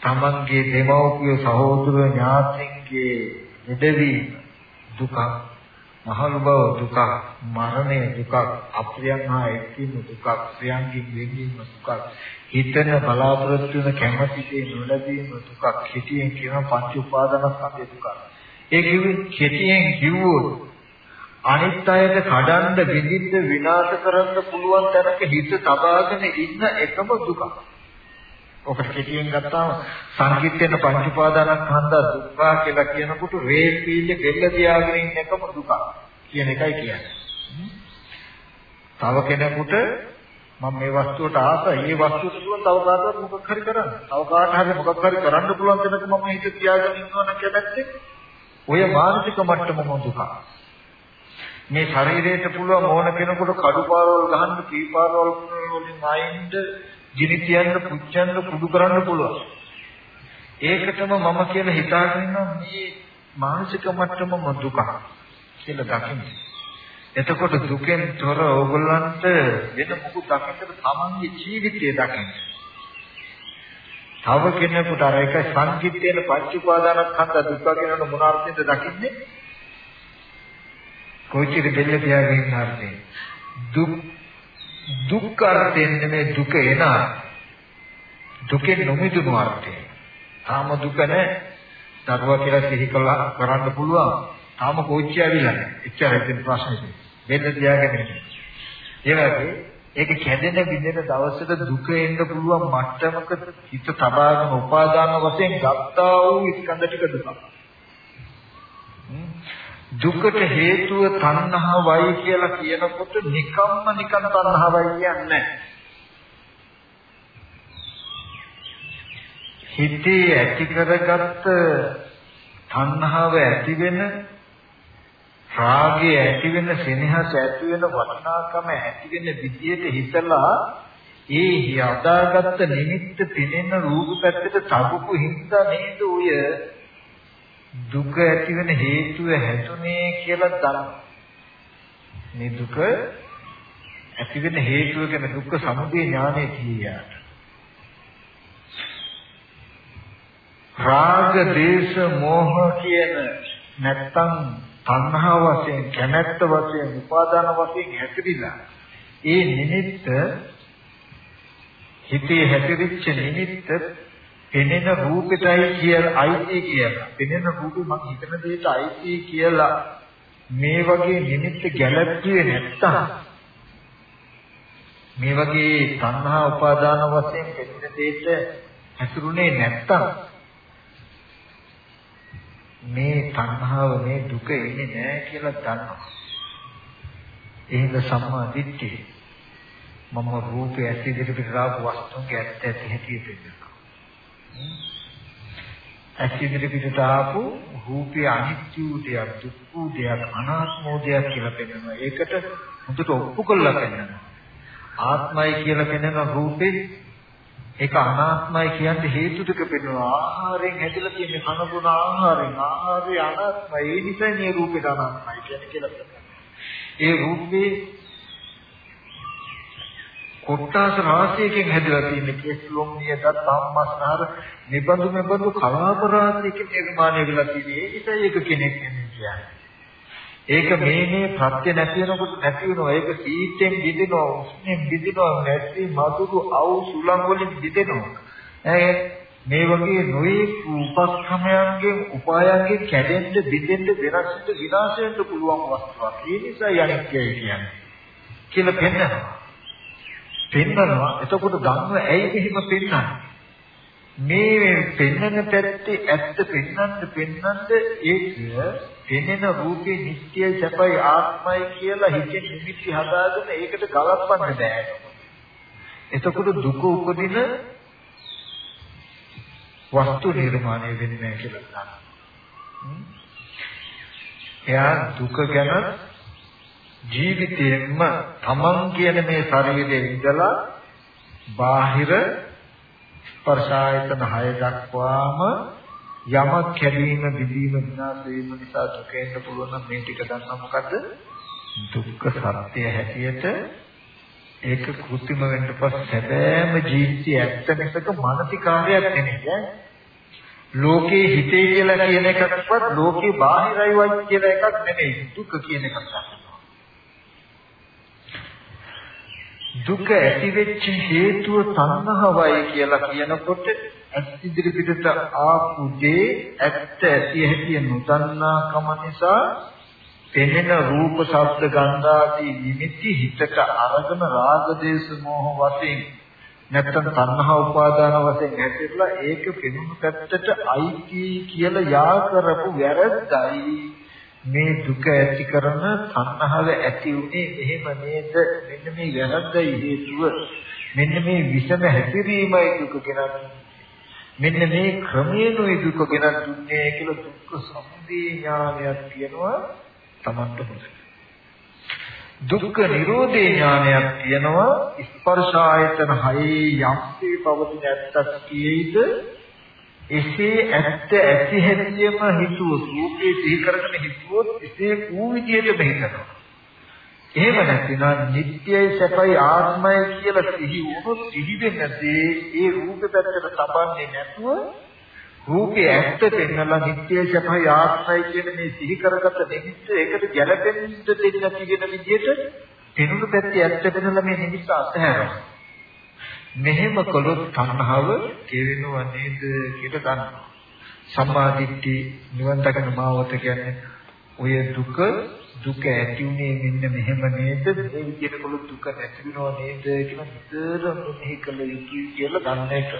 තමන්ගේ දෙමව්පිය සහෝදර ඥාතීන්ගේ ළඩවීම දුක මහලු බව දුක මරණය දුක අප්‍රියන් හා එක්වීම දුක ප්‍රියන්ගෙන් වෙන්වීම දුක හිතන බලාපොරොත්තු වෙන කැමැති දේ නොලැබීම දුක කෙටියෙන් කියන පංච උපාදානස්කන්ධ දුක. ඒ කිව්වේ කෙටියෙන් කිව්වොත් අනිත් අයට කඩන්න විඳින්න විනාශ කරන්න පුළුවන් තැනක හිත තබාගෙන ඉන්න එකම දුක. ඔක කෙටියෙන් ගත්තාම සංකීර්ණ පංච උපාදානස්කන්ධ දුක්ඛ කියලා කියනකොට රේල් පීල්ල දෙල්ල තියාගෙන ඉන්න එකම දුක කියන එකයි කියන්නේ. තව කෙනෙකුට මම මේ වස්තුවට ආසයි. මේ වස්තුවට පුළුවන් තව කාටවත් මොකක් හරි කරන්න. තව කාට හරි මොකක් හරි කරන්න පුළුවන් කෙනෙක් මම හිත තියාගෙන ඉන්නවා නම් කැමැත්තේ ඔය මානසික මට්ටමම දුක. මේ ශරීරයට පුළුවන් මොන කෙනෙකුට කඩුපාරවල් ගහන්න කීපාරවල් වලින් ආයින්ද ගිනි තියන්න පුච්චන්න කුඩු කරන්න පුළුවන්. ඒකටම මම කියලා හිතාගෙන ඉන්නවා මේ මානසික මට්ටමම දුක කියලා දකින්න. එතකොට දුකෙන් තොර ඕගොල්ලන්ට වෙන මොකක් දකින්නද තමන්ගේ ජීවිතය දකින්න. තව කෙනෙකුට අර එක සංකිට්ඨේන පංච උපාදානස්කන්ධ දුක්ඛ කියන මොන අර්ථයෙන්ද දකින්නේ? කොච්චර දෙල්ල තියාගෙන ඉන්න අර්ථයෙන් දුක් දුක් අර්ථයෙන් නෙමෙයි දුක එන දුකෙන් නොමිදුණු අර්ථය. තාම දුක නැහැ. දරුවා කියලා සිහි කළා කරන්න පුළුවන්. තාම කෝච්චිය ඇවිල්ලා නැහැ. එච්චරයි තියෙන ප්‍රශ්නේ. වෙන්න තියාගෙන ඉන්න. ඒ වගේ ඒක කැඩෙන බිඳෙන දවසට දුක එන්න පුළුවන් මට්ටමක හිත තබාගෙන උපාදාන වශයෙන් ගත්තා වූ ස්කන්ධ ටික දුක. දුකට හේතුව තණ්හාවයි කියලා කියනකොට නිකම්ම නිකන් තණ්හාවයි කියන්නේ නැහැ. හිතේ ඇති කරගත්ත තණ්හාව ඇති වෙන රාගය ඇති වෙන සෙනෙහස ඇති වෙන වටිනාකම ඇති වෙන විදියට හිතලා ඒ යදාගත්ත නිමිත්ත පෙනෙන රූප පැත්තට තබපු හින්දා නේද ඔය දුක ඇති වෙන හේතුව හැදුනේ කියලා දන්නවා. මේ දුක ඇති වෙන හේතුව ගැන දුක්ඛ සමුදය ඥානය කියාට. රාග, දේශ, මෝහ කියන නැත්තම් තණ්හා වශයෙන්, කැමැත්ත වශයෙන්, උපාදාන වශයෙන් හැතිරිලා ඒ නිමිත්ත හිතේ හැතිරිච්ච නිමිත්ත පෙනෙන රූපෙටයි කියලා අයිති කියලා. පෙනෙන රූපේ මම හිතන දෙයට අයිති කියලා මේ වගේ නිමිත්ත ගැළප්පුවේ නැත්තම් මේ වගේ තණ්හා උපාදාන වශයෙන් පෙනෙන දෙයට හැසිරුනේ නැත්තම් මේ තණ්හාව මේ දුක එන්නේ නැහැ කියලා දන්නවා. එහෙනම් සම්මා දිට්ඨිය මම රූපය ඇති ඉදිරියට ආපු වස්තුන්ගේ ඇත්ත ඇති හැටි පෙන්නනවා. ඇස් ඉදිරි පිටට ආපු රූපේ අනිත්‍ය වූ දෙයක්, දුක් වූ දෙයක්, අනාත්ම වූ දෙයක් කියලා පෙන්වනවා. ඒකට හොඳට ඔප්පු කරලා පෙන්වනවා. ආත්මයි කියලා පෙන්වන රූපේ ඒක අනාත්මයි කියන්නේ හේතු ටික පෙන්වනවා. ආහාරයෙන් හැදිලා තියෙන කන බොන ආහාරයෙන් ආහාරය අනාත්මයි. ඒ නිසා මේ රූපේ අනාත්මයි කියන්නේ කියලා පෙන්වනවා. ඒ රූපේ කොට්ටාස රාශියකින් හැදලා තියෙන කෙස්ලොම් නියදත් සම්මස්නහර නිබඳු නිබඳු කලාප රාශියකින් නිර්මාණය වෙලා තියෙන්නේ ඒ නිසා ඒක කෙනෙක් කියන්නේ. ඒක මේ මේ ප්‍රත්‍ය නැති වෙනකොට නැති වෙනවා. ඒක සීතෙන් බිඳිනවා, උෂ්ණෙන් බිඳිනවා, නැති මధుරු අවු සුලං වලින් බිඳිනවා. මේ වගේ නොයේ උපක්‍රමයන්ගෙන් උපායන්ගෙන් කැඩෙන්න බිඳෙන්න වෙනස් වෙන්න විනාශ වෙන්න පුළුවන් වස්තුවක්. ඒ නිසා යන්නේ කියන්නේ. කියලා පෙන්නනවා. පෙන්නනවා. එතකොට ගන්න ඇයි මෙහෙම පෙන්නන්නේ? මේ පෙන්නන පැත්තේ ඇත්ත පෙන්නන්න පෙන්නන්න ඒක පෙනෙන රූපේ නිත්‍යයි සැපයි ආත්මයි කියලා හිතේ නිමිති හදාගෙන ඒකට ගලපන්න බෑ. එතකොට දුක උපදින වස්තු නිර්මාණය වෙන්නේ නැහැ කියලා ගන්නවා. එයා දුක ගැන ජීවිතයෙන්ම තමන් කියන මේ ශරීරයේ ඉඳලා බාහිර ස්පර්ශායතන 6 දක්වාම යමක් කැඩීම බිඳීම විනාශ වීම නිසා දුක එන්න පුළුවන් නම් මේ ටික දන්නා මොකද්ද? දුක්ඛ සත්‍ය හැටියට ඒක කෘත්‍රිම වෙන්න පස්ස සැබෑම ජීවිතය ඇත්ත මිසක මානසිකාරයක් නෙමෙයි. ලෝකේ හිතේ කියලා කියන එකක්වත් ලෝකේ බාහිරයි වයි කියලා එකක් නෙමෙයි. දුක කියන එකක් තමයි දුක ඇති වෙච්ච හේතුව තණ්හාවයි කියලා කියනකොට ඇස් ඉදිරි පිටට ආපු දේ ඇත්ත ඇති හැටි නොදන්නා කම නිසා පෙනෙන රූප ශබ්ද ගන්ධ ආදී නිමිති හිතට අරගෙන රාග දේශ මොහ වශයෙන් නැත්තම් තණ්හා උපාදාන වශයෙන් ඇතිවලා ඒක පෙනුණු පැත්තට අයිති කියලා යා කරපු වැරද්දයි. මේ දුක ඇති කරන තණ්හාව ඇති උනේ එහෙම නේද? මෙන්න මේ වැරද්දයි හේතුව. මෙන්න මේ විෂම හැසිරීමයි දුක ගෙනත් මෙන්න මේ ක්‍රමයෙන්ුයි දුක ගෙනත් දුන්නේ කියලා දුක්ඛ සමුදය ඥානයක් තියෙනවා Tamanට හොඳයි. දුක්ඛ නිරෝධේ ඥානයක් තියෙනවා ස්පර්ශ ආයතන හයේ යම්සේ පවතින ඇත්තක් කියෙයිද එසේ ඇත්ත ඇති හැටියම හිතුවොත් රූපේ සිහි කරගෙන හිතුවොත් එසේ ඌ විදියට මෙහෙතනවා. එහෙම නැත්නම් නිට්ටයයි සැපයි ආත්මයි කියලා සිහි වුණොත් සිහි වෙන්නේ ඒ රූපේ පැත්තට තබන්නේ නැතුව රූපේ ඇත්ත පෙන්නලා නිට්ටයයි සැපයි ආත්මයි කියන මේ සිහි කරගත්ත නිමිත්ත ඒකට ගැළපෙන්න දෙන්න තියෙන විදියට පෙනුණු පැත්තේ ඇත්ත පෙන්නලා මේ නිමිත්ත අත්හැරනවා. මෙහෙම කළොත් තණ්හාව කෙරෙනව නේද කියලා දන්නවා. සම්මාදිට්ඨි නිවන් දකින මාවත කියන්නේ ඔය දුක දුක ඇති උනේ මෙන්න මෙහෙම නේද මේ විදිහට කොළු දුක නැති වෙනව නේද කියලා විතර මෙහි කළ යුතුයි කියලා දන්න එක.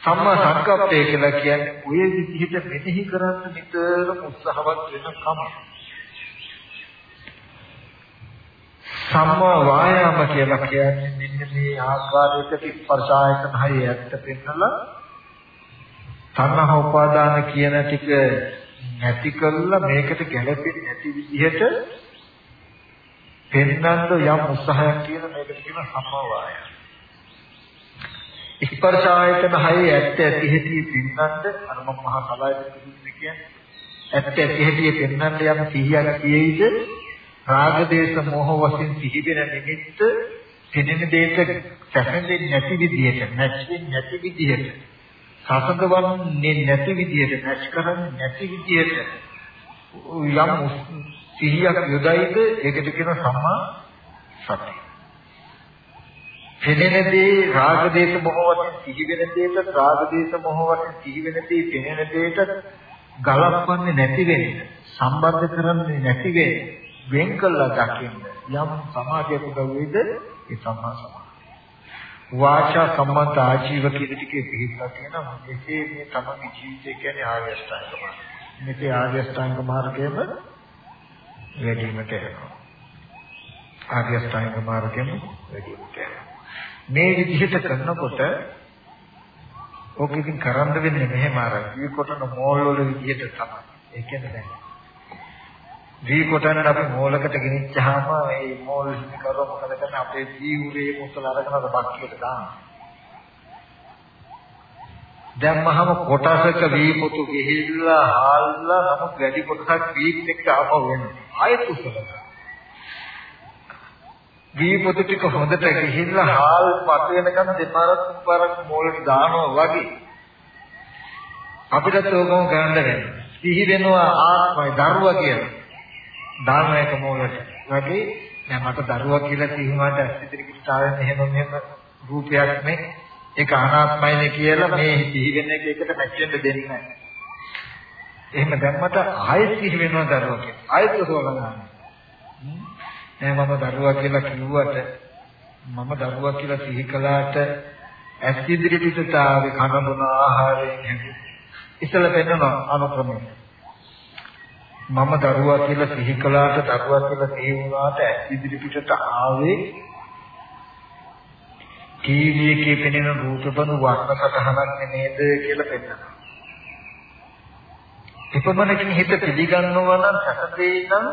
සම්මා සංකප්පය කියලා කියන්නේ ඔය විදිහට මෙනෙහි කරන්න නිතරම උත්සාහවත් වෙන කම. සම්මා වායාම කියලා කියන්නේ මෙන්න මේ ආකාරයකට ස්පර්ශ ආයතන හය ඇත්ත පෙන්නලා තණ්හා උපාදාන කියන ටික නැති කළා මේකට ගැළපෙන්නේ නැති විදිහට පෙන්වන්න යම් උත්සාහයක් කියන මේකට කියන සම්මා වායාම. ස්පර්ශ ආයතන හයේ ඇත්ත ඇති හැටි පෙන්වන්න අර මම මහා කලාවේ කියන්නේ ඇත්ත ඇති හැටි පෙන්වන්න යම් සිහියක් තියෙයිද රාග දේශ මොහ වශයෙන් සිහිදෙන නිමිත්ත පෙනෙන දෙයක සැපෙන්නේ නැති විදිහට නැති නැති විදිහට සසඳවන්නේ නැති විදිහට නැච් කරන්නේ නැති විදිහට යම් සිහියක් යොදයිද ඒකට කියන සම්මා සතිය. පෙනෙන දේ රාග දේශ මොහ වශයෙන් සිහි වෙන දෙයට රාග දේශ මොහ වශයෙන් සිහි වෙන දේ පෙනෙන දෙයට ගලපන්නේ නැති වෙන්නේ සම්බන්ධ කරන්නේ නැති වෙන්නේ වෙන් කළා දකින්න යම් සමාධියක ගවේද ඒ සම්මා සමාධිය වාචා සම්මත ආජීව කියන ටිකේ පිළිපදලා තියෙනවා මෙසේ මේ තමන්ගේ ජීවිතය කියන්නේ ආර්ය අෂ්ටාංග මාර්ගය. මේකේ ආර්ය අෂ්ටාංග මාර්ගයම වැඩිමට යනවා. ආර්ය අෂ්ටාංග මාර්ගයම වැඩිමට යනවා. මේ විදිහට කරනකොට ඕක ඉතින් කරන්න වෙන්නේ මෙහෙම අර ජීවිතේට මෝල් වල විදිහට තමයි. ඒ කියන්නේ දැන් දී කොටන අපි මෝලකට ගෙනිච්චාම මේ මෝල් කරව මොකද කරන්නේ අපේ ජීවුරේ මුසල අරගෙන අර බක්කියට දානවා. දැම්මහම කොටසක වී පොතු ගිහිල්ලා හාල්ලා නමුත් වැඩි කොටසක් වීත් එක්ක ආපහු වෙනවා. ආයෙත් උසල. වී පොතු ටික හොඳට ගිහිල්ලා හාල් පත වෙනකන් දෙපාරක් තුන්පාරක් මෝලට දානවා වගේ. අපිට ඕකම කරන්න වෙනවා. සිහි වෙනවා ආත්මයි දරුවා කියලා. දාන එක මොලට. වගේ දැන් මට දරුවා කියලා තීහුණාට ඇස්තිරි කිස්තාවෙන් එහෙම මෙහෙම රූපයක් නේ ඒක අනාත්මයිනේ කියලා මේ සිහි වෙන එක එකට මැච් වෙන්න දෙන්නේ නැහැ. එහෙම දැම්මට ආයෙත් සිහි වෙනවා දරුවා කියලා. ආයෙත් සෝලනවා. නෑ මම දරුවා කියලා කිව්වට මම දරුවා කියලා සිහි කළාට ඇස් ඉදිරි පිටට ආවේ කන බොන ආහාරයෙන් ඉතල පෙන්වන අනුක්‍රමය. මම දරුවා කියලා සිහි කළාට දරුවා කියලා සිහි වුණාට ඇස් ඉදිරි පිටට ආවේ ටීවී එකේ පෙනෙන රූපබඳු වර්ණ සටහනක් නේද කියලා පෙන්නනවා. එපමණකින් හිත පිළිගන්නවා නම් සැපදේ නම්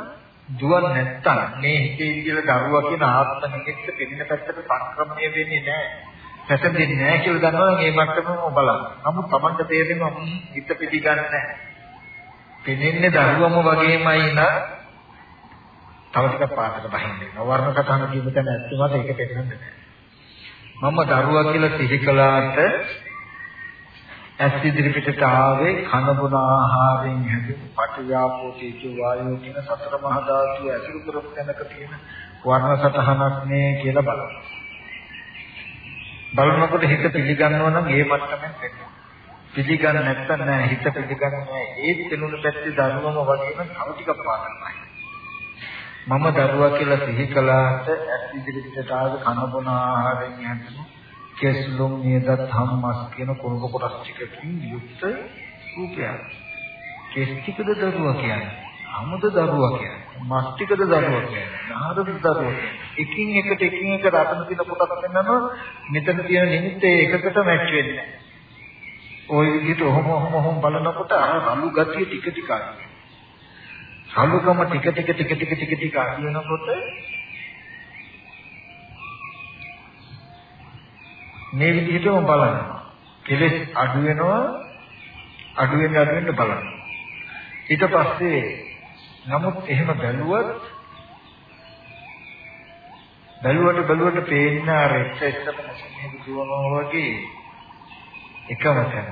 දුවන් නැත්තම් මේ හිතේ කියලා දරුවා කියන ආත්ම නිමිත්ත පෙනෙන පැත්තට සංක්‍රමණය වෙන්නේ නැහැ. සැපදෙන්නේ නැහැ කියලා දන්නවනම් ඒ මට්ටමම බලන්න. නමුත් Tamanට තේරෙනවා හිත පිළිගන්නේ නැහැ. පෙනෙන්නේ දරුවම වගේමයි නා තව ටිකක් පාටට බහින්නේ. වර්ණ කතාන කියපු තැන ඇත්තමද ඒක පෙන්නන්නේ නැහැ. මම දරුවා කියලා සිහි කළාට ඇස් ඉදිරි පිටට ආවේ කන බොන ආහාරයෙන් හැදුණු පටිව්‍යාපෝ තේජෝ වායෝ කියන සතර මහා ධාතු ඇසුරු කරපු තැනක තියෙන වර්ණ සතහනක් නේ කියලා බලන්න. බලනකොට හිත පිළිගන්නවා නම් ඒ මට්ටමෙන් පෙන්නනවා. පිළිගන්න නැත්තම් නෑ හිත පිළිගන්නේ නෑ. ඒත් පෙනුන පැත්තේ ධර්මම වගේම තව ටිකක් පාඩම්යි මම දරුවා කියලා සිහි කළාට ඇස් ඉදිරියට ආව කන බොන ආහාරයෙන් යන්නේ කෙස්ලොම් නියදත් හම්මස් කියන කුරුක කොටස් ටිකකින් යුක්ත රූපයක්. කෙස් ටිකද දරුවා කියන්නේ? අමුද දරුවා කියන්නේ? මස් ටිකද දරුවා කියන්නේ? නාරද දරුවා එකින් එකට එකින් එකට අතන තියෙන කොටස් වෙනනවා මෙතන තියෙන නිමිත්තේ එකකට මැච් වෙන්නේ නැහැ. ওই විදිහට ඔහොම ඔහොම ඔහොම බලනකොට අර රළු ගතිය ටික ටික අඩු රළුකම ටික ටික ටික ටික ටික ටික අඩු වෙනකොට මේ විදිහටම බලනවා. කෙලෙස් අඩු වෙනවා අඩු වෙන අඩු වෙන බලනවා. ඊට පස්සේ නමුත් එහෙම බැලුවත් බැලුවට බැලුවට පේන්න අර එක්ක එක්කම මොකද දුවනවා වගේ එකම තැන.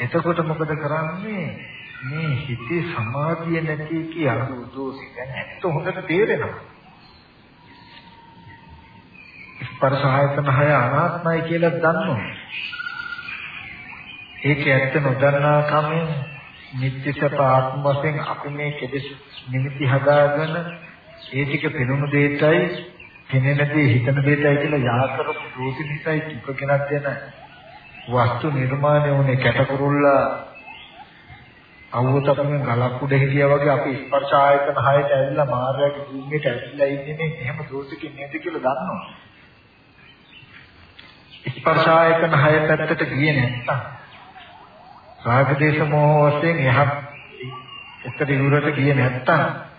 එතකොට මොකද කරන්නේ? මේ හිතේ සමාධිය නැති කී අනුදෝෂි දැන් ඇත්ත හොඳට තේරෙනවා. ස්පර්ශ ආයතන හය අනාත්මයි කියලා දන්නවා. ඒක ඇත්ත නොදන්නා කමෙන් නිත්‍ය සප ආත්ම වශයෙන් අපි මේ කෙලෙස් නිමිති හදාගෙන ඒ ටික පෙනුණු දෙයටයි පෙනෙන දේ හිතන දෙයටයි කියලා යා කරපු දෝෂි නිසායි දුක ගෙනත් දෙන වස්තු නිර්මාණය වුණේ කැටකුරුල්ලා අවුවත අපි ගලක් උඩ හිටියා වගේ අපි ස්පර්ශ ආයතන හයට ඇවිල්ලා මාර්යාගේ භූමියට ඇවිල්ලා ඉන්නේ මේ එහෙම දෝෂකින් නේද කියලා දන්නවා. ස්පර්ශ ආයතන හය පැත්තට ගියේ නැත්තම් රාග දේශ මොහ වශයෙන් එහත් එතර ඉවරට ගියේ නැත්තම්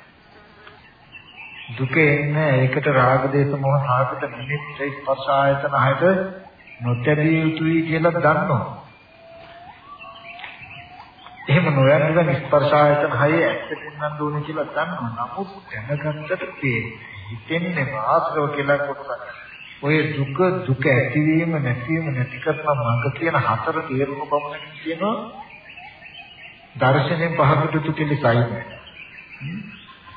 දුක එන්නේ ඒකට රාග දේශ මොහ සාගත නිමිත්ත ස්පර්ශ ආයතන හයට නොතැබිය යුතුයි කියලා දන්නවා. එහෙම නොයන්න නම් ස්පර්ශ ආයතන හයේ ඇත්ත පෙන්වන්න ඕනේ කියලා දන්නවා. නමුත් දැනගත්තට හිතෙන්නේ මාත්‍රව කියලා කොටස. ඔය දුක දුක ඇතිවීම නැතිවීම නැති කරන මඟ කියන හතර තේරුම පමණකින් කියනවා දර්ශනයෙන් පහකට තුකෙලි සයින්.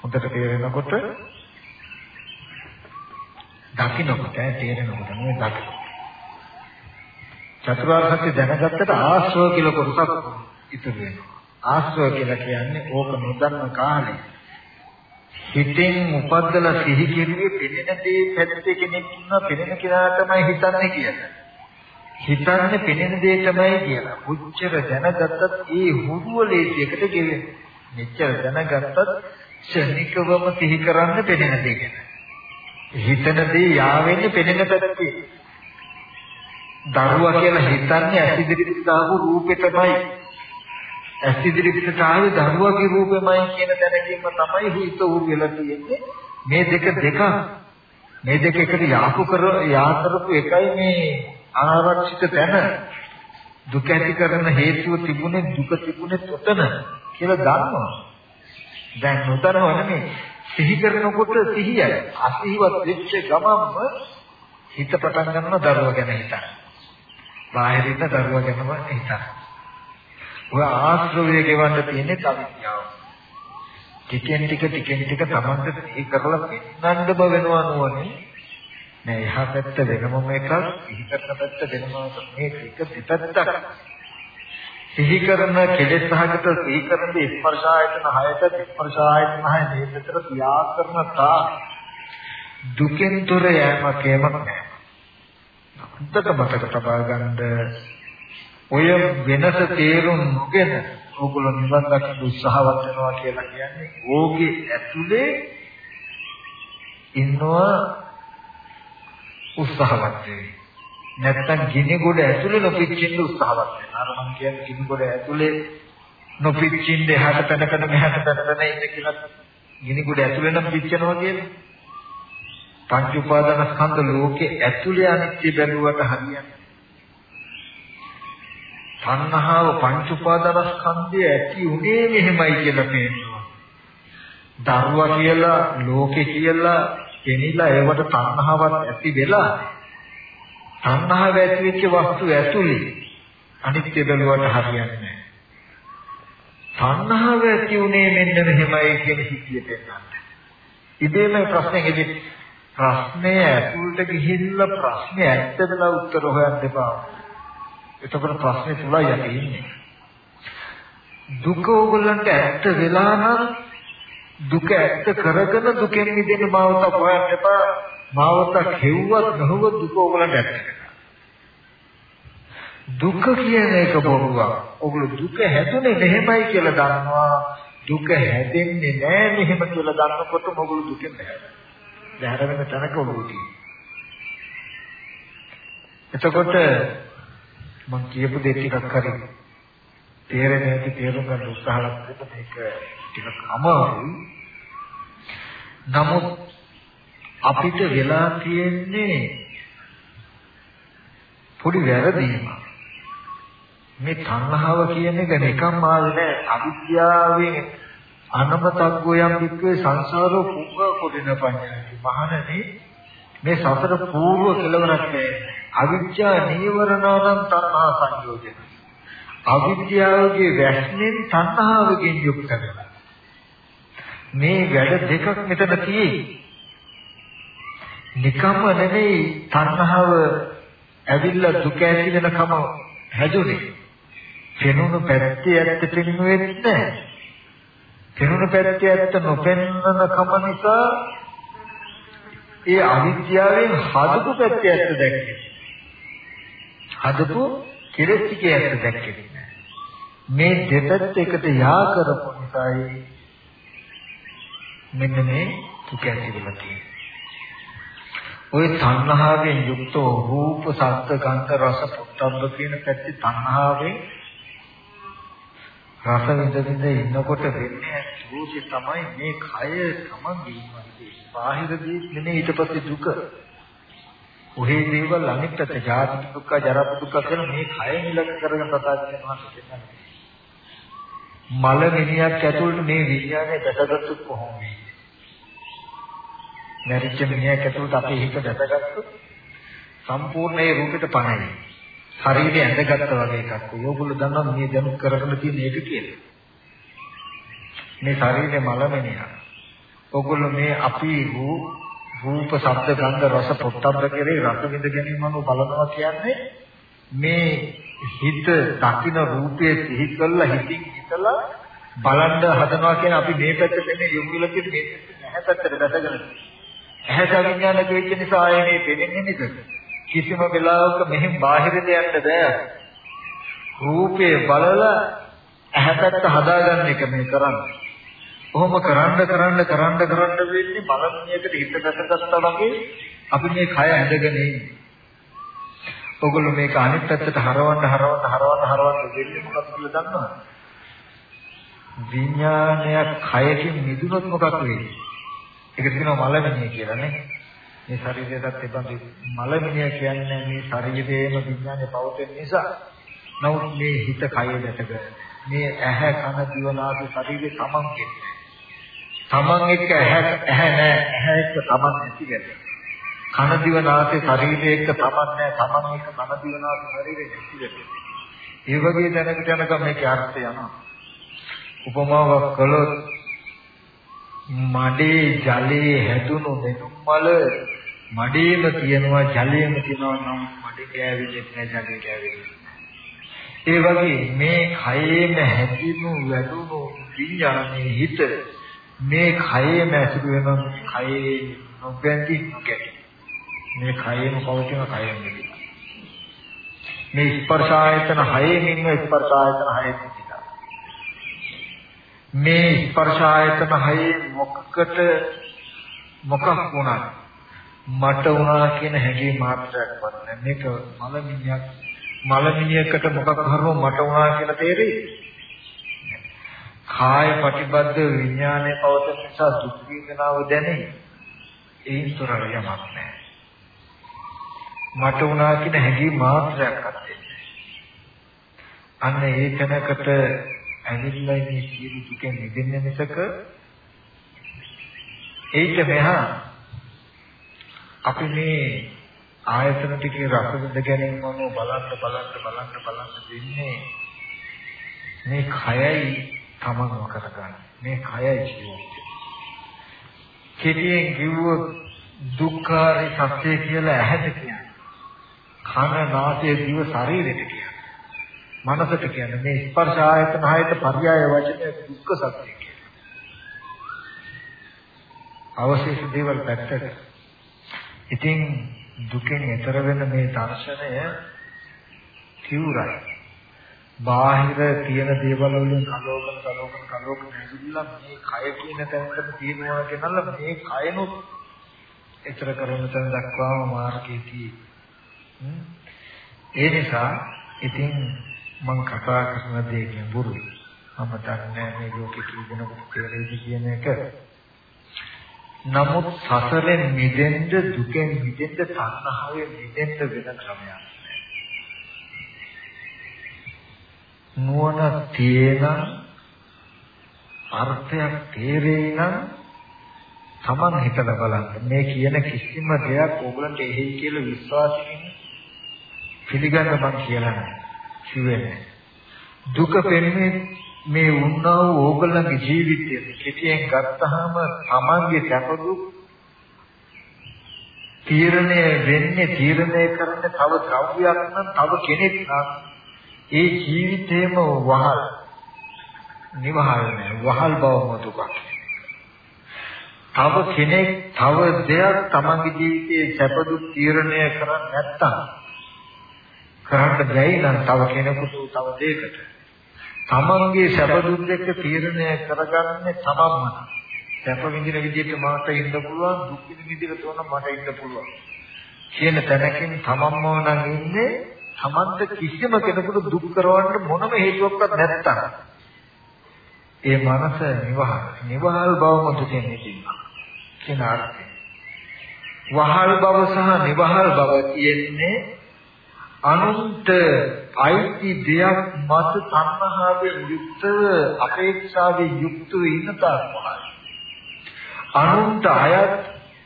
හොඳට තේරෙනකොට දකින්නකොට තේරෙනකොට නෙවෙයි දකින්න. චතුරාර්ය සත්‍ය දැනගත්තට ආශ්‍රව කියලා කොටසක් ඉතුරු වෙනවා. ආශ්‍රව කියලා කියන්නේ ඕක නොදන්න කාලේ හිතෙන් උපද්දලා සිහි කෙරුවේ පෙනෙන දේ පැත්තේ කෙනෙක් ඉන්නවා පෙනෙන කෙනා තමයි හිතන්නේ කියලා. හිතන්නේ පෙනෙන දේ තමයි කියලා. උච්චර දැනගත්තත් ඒ හුරුව ලේසියකට ගෙවෙන්නේ. මෙච්චර දැනගත්තත් ශනිකවම සිහි කරන්න පෙනෙන දේ ගැන. හිතන දේ යාවෙන්නේ පෙනෙන පැත්තේ. දරුවා කියලා හිතන්නේ ඇසිදිරිට දාපු රූපේ තමයි. ඇස් ඉදිරියට ආවේ දරුවගේ රූපෙමයි කියන දැනගීම තමයි හිත උරු වෙලා තියෙන්නේ. මේ දෙක දෙක මේ දෙක එකට යාපු කර යාතරපු එකයි මේ අනාරක්ෂිත තැන. දුක ඇති කරන හේතුව තිබුණේ දුක තිබුණේ තොතන කියලා දන්නවා. දැන් නොදනව නෙමෙයි. සිහි කරනකොට සිහියයි අසිහිවත් වෙච්ච ගමන්ම හිත පටන් ගන්නවා දරුවා ගැන හිතන්න බාහිරින් දරුවා ගැනම හිතන්න ඔය ආශ්‍රවය ගෙවන්න තියෙන්නේ අවිද්‍යාව. ටිකෙන් ටික ටිකෙන් ටික තමන්ට ඒ කරලා පෙන්නන්න බ වෙනවා නුවනේ. නෑ එහා පැත්ත වෙනමම එකක්, ඉහි පැත්ත පැත්ත වෙනම මේක එක දෙපැත්තක්. සිහි කරන කෙලෙස් සහගත සිහි කරන ස්පර්ශ ආයතන හයට ස්පර්ශ ආයතන හය මේ විතර තියා කරන තා දුකෙන් තොර යෑමක් යෑමක් නෑ. හොඳට මතක තබා ගන්න ඔය වෙනස තේරුම් නොගෙන ඕගොල්ලෝ නිවන් දකින්න උත්සාහවත් වෙනවා කියලා කියන්නේ ඕගේ ඇතුලේ ඉන්නවා උත්සාහවත් වෙයි. නැත්තම් ගිනි ගොඩ ඇතුලේ නොපිච්චෙන්න උත්සාහවත් වෙනවා. අර මම කියන්නේ ගිනි ගොඩ ඇතුලේ නොපිච්චින්න එහාට පැනකන මෙහාට පැනකන ඉන්න කියලා ගිනි ගොඩ ඇතුලේ නම් පිච්චෙනවා කියන්නේ. පංච උපාදාන ස්කන්ධ ලෝකේ ඇතුලේ අනිත්‍ය බැලුවට හරියන්නේ තණ්හාව පංච උපාදානස්කන්ධය ඇති උනේ මෙහෙමයි කියලා පේනවා. දරුවා කියලා ලෝකේ කියලා එනිලා ඒවට තණ්හාවක් ඇති වෙලා තණ්හාව ඇති වෙච්ච වස්තු ඇතුලේ අනිත්‍ය බැලුවට හරියන්නේ නැහැ. තණ්හාව ඇති උනේ මෙන්න මෙහෙමයි කියන හිතිය පෙන්නන්න. ඉතේම ප්‍රශ්නේ ගෙදි ප්‍රශ්නේ ඇතුළට ගිහිල්ලා ප්‍රශ්නේ ඇත්තදලා උත්තර හොයන්න එපා. එතකොට ප්‍රශ්නේ තුලයි අපි ඉන්නේ. දුක ඕගොල්ලන්ට ඇත්ත වෙලා නම් දුක ඇත්ත කරගෙන දුකෙන් මිදෙන්න මාවත හොයන්න එපා. මාවත කෙව්වත් නොහොව දුක ඕගොල්ලන්ට ඇත්ත දුක කියන එක බොරුවක්. ඕගොල්ලෝ දුක හැදුනේ මෙහෙමයි කියලා දන්නවා. දුක හැදෙන්නේ නෑ මෙහෙම කියලා දන්නකොට මොගොල්ලෝ දුකෙන් බහැරෙනවා. බහැර වෙන තැනක ඔළුව තියෙනවා. එතකොට මම කියපු දේ ටිකක් හරි තේරෙන්නේ නැති තේරුම් ගන්න උත්සාහයක් දෙන්න මේක ටිකක් අමාරුයි. නමුත් අපිට වෙලා තියෙන්නේ පොඩි වැරදීමක්. මේ තණ්හාව කියන එක නිකම්ම ආවේ නෑ අවිද්‍යාවෙන් අනමතග්ගෝ යම් වික්කේ සංසාරෝ පුංග කොටින පඤ්ඤාති මහණනි මේ සසර పూర్ව කෙලවරක් නෑ අවිද්‍යා නීවරණානම් තණ්හා සංයෝජන. අවිද්‍යාවගේ වැස්නෙන් තණ්හාවකින් යුක්ත වෙනවා. මේ වැඩ දෙකක් මෙතන තියෙයි. නිකම්ම නෙමෙයි තණ්හාව ඇවිල්ලා දුක ඇති වෙනකම හැදුනේ. පෙනුණු පැත්තේ ඇත්ත පෙන්වෙන්නේ නැහැ. පෙනුණු පැත්තේ ඇත්ත නොපෙන්නන කම නිසා ඒ අවිද්‍යාවෙන් හදපු පැත්තේ ඇත්ත දැක්කේ. හදපු කෙලෙස්තිකේ ඇත්ත දැක්කේ නැහැ. මේ දෙපැත්ත එකට යා කරපු නිසායි මෙන්න මේ දුක ඇති වෙලා තියෙන්නේ. ওই තණ්හාවෙන් යුක්ත රූප, ශබ්ද, ගන්ධ, රස, පොට්ටබ්බ කියන පැත්තේ තණ්හාවෙන් රස විඳ විඳ ඉන්නකොට වෙන්නේ රූපේ තමයි මේ කය තමන්ගේ ඉන්නේ. බාහිර දේ නෙමෙයි ඊට පස්සේ දුක. ඔහේ දේවල් අනිත් පැත්ත ජාති දුක්ඛ, ජරා දුක්ඛ කියන මේ කය නිලක කරගෙන ප්‍රසාදින මහත් මල මිනියක් ඇතුළට මේ විඥානය දැකගත්තොත් කොහොමද? මැරිච්ච මිනිහෙක් ඇතුළට අපේ හිත දැකගත්තොත් සම්පූර්ණ ඒ රූපෙට පණයි. ශරීරය ඇඳගත්තා වගේ එකක්. ඕගොල්ලෝ දන්නවා මේ දැනුත් කරගෙන තියෙන එක කියලා. මේ ශරීරයේ මලමිනිය. ඕගොල්ලෝ මේ අපි වූ රූප, ශබ්ද, ගන්ධ, රස, පොට්ටබ්බ කෙරේ රස විඳ ගැනීම අනුව බලනවා කියන්නේ මේ හිත දකින්න රූපයේ සිහි කළා හිතින් හිතලා බලන්න හදනවා කියන අපි මේ පැත්තට නෙමෙයි යොමු වෙලා තියෙන්නේ මේ පැත්තට දැසගෙන. ඇහැට විඥානක වෙච්ච නිසා ආයේ මේ පෙනෙන්නේ නේද? කිසිම වෙලාවක මෙහෙන් බාහිරට යන්න බෑ. රූපේ බලලා ඇහැපැත්ත හදාගන්න එක මේ කරන්නේ. කොහොම කරන්න කරන්න කරන්න කරන්න වෙන්නේ බලන්නේකට හිත දැසගත්තා වගේ අපි මේ කය ඇඳගෙන ඉන්නේ. ඔගොල්ලෝ මේක අනිත් පැත්තට හරවන්න හරවන්න හරවන්න හරවන්න වෙන්නේ මොකක්ද කියලා දන්නවද? විඥානය කයකින් මිදුනොත් මොකක් වෙන්නේ? ඒක කියනවා මලමිනිය කියලා නේ. මේ ශරීරයටත් එබඳු මලමිනිය කියන්නේ මේ ශරීරයේම විඥානේ පවතින නිසා. නමුත් මේ හිත කය දැකග මේ ඇහැ කන දිව නාසය ශරීරේ තමන් කියන්නේ. තමන් එක්ක ඇහැ ඇහැ නෑ ඇහැ එක්ක තමන් නැති වෙන්නේ. කන දිව නාසය ශරීරය එක්ක තමන් නෑ තමන් එක්ක කන දිව නාසය ශරීරය නැති වෙන්නේ. ඒ වගේ දැනකට යනකම් මේකේ අර්ථය යනවා. උපමාවක් කළොත් මඩේ ජලයේ හැදුණු මෙතුම් මල මඩේම තියනවා ජලයේම තියනවා නම් මඩේ ගෑවෙන්නේ නැහැ ජලයේ ගෑවෙන්නේ. ඒ වගේ මේ කයේම හැදිනු වැඩුණු විඥානයේ හිත මේ කයේම ඇසුරු වෙන කයේ නොබැඳි නොකැටි. මේ කයේම පවතින කයෙම නෙවෙයි. මේ ස්පර්ශ ආයතන හයේම ඉන්න ස්පර්ශ ආයතන හයේ පිටිලා. මේ ස්පර්ශ ආයතන හයේ මොකකට මොකක් වුණත් මට වුණා කියන හැඟීම මාත්‍රයක්වත් නැහැ. මේක මලමිණියක් මලමිණියකට මොකක් හරව මට වුණා කියලා තේරෙයි. කාය ප්‍රතිබද්ධ විඥානයේ පවතින නිසා දුක් වේදනාව දැනේ. ඒන් තොර යමක් නැහැ. මට වුණා කියන හැඟීම මාත්‍රයක්වත් නැහැ. අන්න ඒ තැනකට ඇවිල්ලා මේ සියලු දුකෙන් මිදෙන්න මිසක ඒක මෙහා අපි මේ ආයතන ටිකේ රස විඳ ගැනීම මොනෝ බලන්න බලන්න බලන්න බලන්න දෙන්නේ මේ කයයි තමන්ව කරගන්න. මේ කයයි ජීවිතය කෙටියෙන් කිව්වොත් දුක්ඛාරි සත්‍ය කියලා ඇහැට කියන්නේ. කන නාසය දිව ශරීරෙට කියන්නේ. මනසට කියන්නේ මේ ස්පර්ශ ආයතන හයට පర్యాయ වචනය දුක්ඛ සත්‍ය කියලා. අවශේෂ දේවල් පැත්තට. ඉතින් දුකෙන් ඈතර වෙන මේ දර්ශනය තිවුරයි. බාහිර තියෙන දේවල් වලින් කලෝකන කලෝකන කලෝකන හැදිලා මේ කය කියන තැනටම තියෙනවා කියනනම් මේ කයනොත් ඊතර කරන තැන දක්වාම මාර්ගයේදී ඒ නිසා ඉතින් මම කතා කරන දේ ගැඹුරුයි. මම දන්නේ මේ ලෝකෙ කී දෙනෙකුට තේරෙයිද කියන එක. නමුත් සසරෙන් මිදෙන්න දුකෙන් මිදෙන්න තණ්හාවෙන් මිදෙන්න වෙන ක්‍රමයක් නුවණ තියෙන අර්ථයක් තේරෙයි නම් Taman හිතලා බලන්න. මේ කියන කිසිම දෙයක් ඕගලන්ට එහෙයි කියලා විශ්වාසයෙන් පිළිගන්න මං කියලා නෑ කිව්වේ දුක පෙන්නේ මේ වුණා වූ ඕගොල්ලන්ගේ ජීවිතය කෙටියෙන් ගත්තාම තමන්ගේ සැපදු තීරණය වෙන්නේ තීරණය කරන්න තව ද්‍රව්‍යයක් නම් තව කෙනෙක් නම්. ඒ ජීවිතේම වහල්. නිවහල් නෑ වහල් බව මොතුකක්. තව කෙනෙක් තව දෙයක් තමන්ගේ ජීවිතයේ සැප දුක් තීරණය කරන්නේ නැත්තම් කරන්න බැයි නම් තව කෙනෙකුට තව දෙයකට. තමන්ගේ සැප දුක් දෙක තීරණය කරගන්නේ තමන්ම. සැප විඳින විදිහට මාට ඉන්න පුළුවන් දුක් විඳින විදිහට තෝරන මට ඉන්න පුළුවන්. කියන තැනකින් තමන්ම නම් ඉන්නේ තමන්ට කිසිම කෙනෙකුට දුක් කරවන්න මොනම හේතුවක්වත් නැත්තම්. ඒ මනස නිවහල් නිවහල් බවම දුකෙන් මිදෙන්න කියන අර්ථය. වහල් බව සහ නිවහල් බව කියන්නේ අනුන්ට අයිති දෙයක් මත තණ්හාවෙන් යුක්තව අපේක්ෂාවෙන් යුක්තව ඉන්න තාක්මයි. අනුන්ට අයත්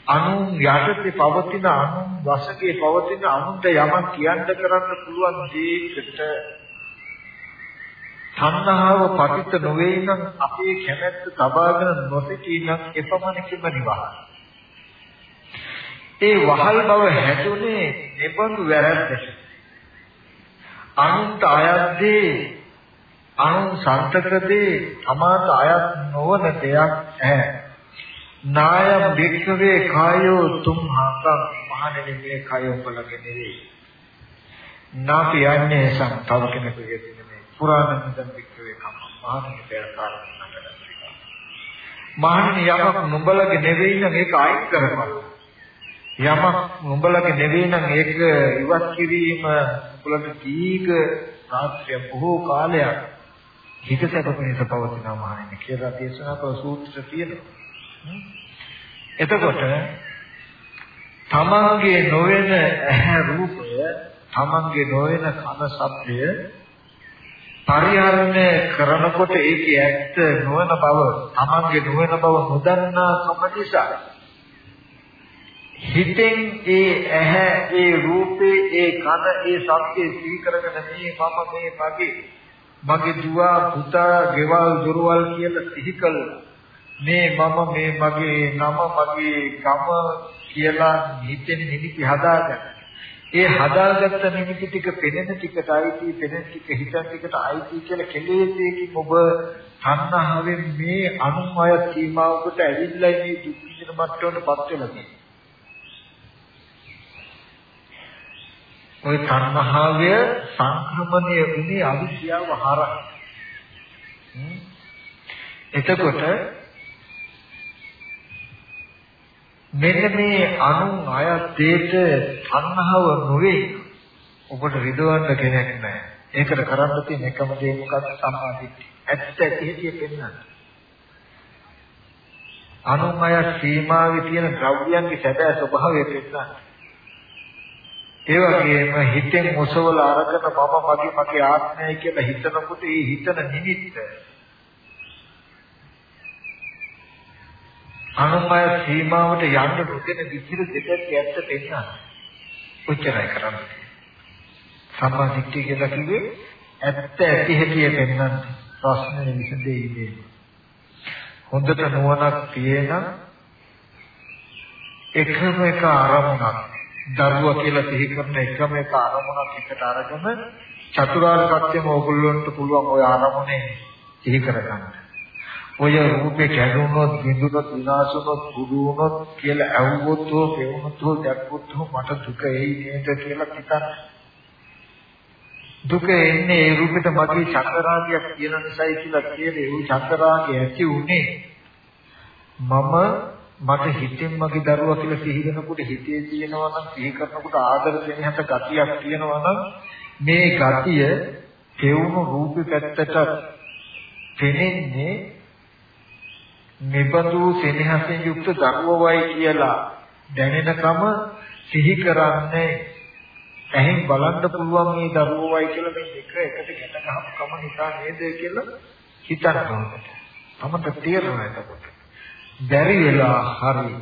අනුන් යටතේ පවතින අනුන් වශකේ පවතින අනුන්ට යමක් කියන්න කරන්න පුළුවන් දෙයකට තණ්හාව පතිත නොවේ නම් අපේ කැමැත්ත තබාගෙන නොසිටී නම් එපමණකින්ම නිවහල්. ඒ වහල් බව හැදුනේ නිබඳු වැරැද්දට. අනුන්ට අයත් දේ අනුන් සන්තක දේ තමාට අයත් නොවන දෙයක් ඈ නායම් වික්ඛවේ කායෝ තුම්හාකම් මහණෙනි මේ කය උඹලගේ නෙවෙයි නාපි යන්නේ සම් තව කෙනෙකුගේ නෙමෙයි පුරාණ නිදන් වික්ඛවේ කම් මහණෙනි පෙරකාරණ නගලා මහණෙනි යමක් නුඹලගේ නෙවෙයි නම් ඒක අයින් කරපන්. යමක් උඹලගේ නෙවෙයි නම් ඒක ඉවත් කිරීම උඹලට දීඝ රාත්‍රිය බොහෝ කාලයක් හිත සැපපෙනස පවතිනවා මහණෙනි කියලා දේශනා කළ සූත්‍ර තියෙනවා. එතකොට තමන්ගේ නොවන ඇහැ රූපය තමන්ගේ නොවන කන ශබ්දය පරිහරණය කරනකොට ඒකේ ඇත්ත නොවන බව තමන්ගේ නොවන බව නොදන්නා කම නිසා හිතෙන් ඒ ඇහැ ඒ රූපේ ඒ කන ඒ ශබ්දේ සිහි කරගෙන මේ මම මේ මගේ මගේ දුව පුතා ගෙවල් දොරවල් කියලා සිහි කළා මේ මම මේ මගේ නම මගේ ගම කියලා හිතෙන් නිමිති හදාගන්න. ඒ හදාගත්ත නිමිති ටික පෙනෙන ටිකට අයිති පෙනෙන ටික හිතන ටිකට අයිති කියලා කෙලෙසේකින් ඔබ තණ්හාවෙන් මේ අනුමය සීමාවකට ඇවිල්ලා මේ දුක් විඳින මට්ටමටපත් වෙලා තියෙනවා. ওই තණ්හාවය සංක්‍රමණය වුණේ අවිද්‍යාව හරහා. එතකොට මෙන්න මේ අනුන් අයතේට තණ්හාව නොවේ. ඔබට රිදවන්න කෙනෙක් නැහැ. ඒකට කරන්න තියෙන එකම දේ මොකක්ද සම්මාදිට්ඨිය. ඇත්ත ඇහිතිය පෙන්වන්න. අනුන් අය සීමාවේ තියෙන ද්‍රව්‍යයන්ගේ සැබෑ ස්වභාවය පෙන්වන්න. ඒ වගේම හිතෙන් මොසවල අරගෙන මම මගේ මගේ ආත්මය කියලා හිතනකොට ඒ හිතන නිමිත්ත අනුමය සීමාවට යන්න නොදෙන විදිහට දෙකක් ඇත්ත පෙන්නන. උච්චරය කරන්නේ. සම්මා දිට්ඨිය කියලා කිව්වේ ඇත්ත ඇති හැටි පෙන්නන ප්‍රශ්නේ විසඳෙන්නේ. හොඳට නුවණක් තියෙන එකම එක අරමුණක් දරුවා කියලා සිහි කරන එකම එක අරමුණක් එකට අරගෙන චතුරාර්ය සත්‍යම ඕගොල්ලන්ට පුළුවන් ওই අරමුණේ සිහි කරගන්න. ඔය රූපේ කැඩුනොත්, බිඳුනොත්, විනාශ වුනොත්, කුඩු වුනොත් කියලා ඇහුවොත් හෝ පෙවුනොත් හෝ දැක්කොත් හෝ මට දුක එයි නේද කියලා හිතන්න. දුක එන්නේ ඒ රූපෙට මගේ චක්‍රාගයක් කියන නිසායි කියලා කියන්නේ ඒ චක්‍රාගය ඇති උනේ මම මට හිතෙන් මගේ දරුවා කියලා සිහි වෙනකොට හිතේ තියෙනවා නම් සිහි කරනකොට ආදර දෙනහට ගතියක් තියෙනවා නම් මේ ගතිය තෙවුණු රූපේ පැත්තට පෙනෙන්නේ නිබඳු සෙනෙහසෙන් යුක්ත දරුවවයි කියලා දැනෙනකම සිහි කරන්නේ ඇහෙන් බලන්න පුළුවන් මේ දරුවවයි කියලා මේ දෙක එකට ගැට ගහපු කම නිසා නේද කියලා හිතනවා. තමන්ට තේරෙනවා එතකොට. බැරි වෙලා හරි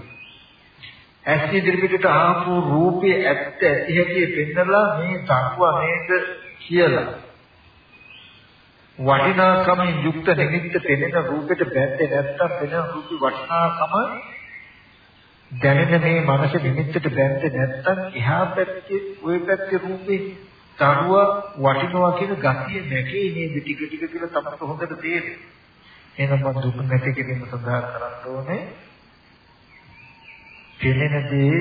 ඇස් ඉදිරිපිටට ආපු රූපේ ඇත්ත ඇති හැටි පෙන්නලා මේ දක්වා නේද කියලා වටිනාකමින් යුක්ත නිමිත්ත පෙනෙන රූපෙට බැඳේ නැත්තම් පෙනෙන රූපේ වටිනාකම දැනෙන මේ මනස නිමිත්තට බැඳේ නැත්තම් එහා පැත්තේ ওই පැත්තේ රූපේ දරුවා වටිනවා කියන ගතිය නැකේ නේද ටික ටික කියලා තමයි හොඳට තේරෙන්නේ. එහෙනම් මම දුක නැති කිරීම සඳහා කරන්න ඕනේ. පෙනෙන දේ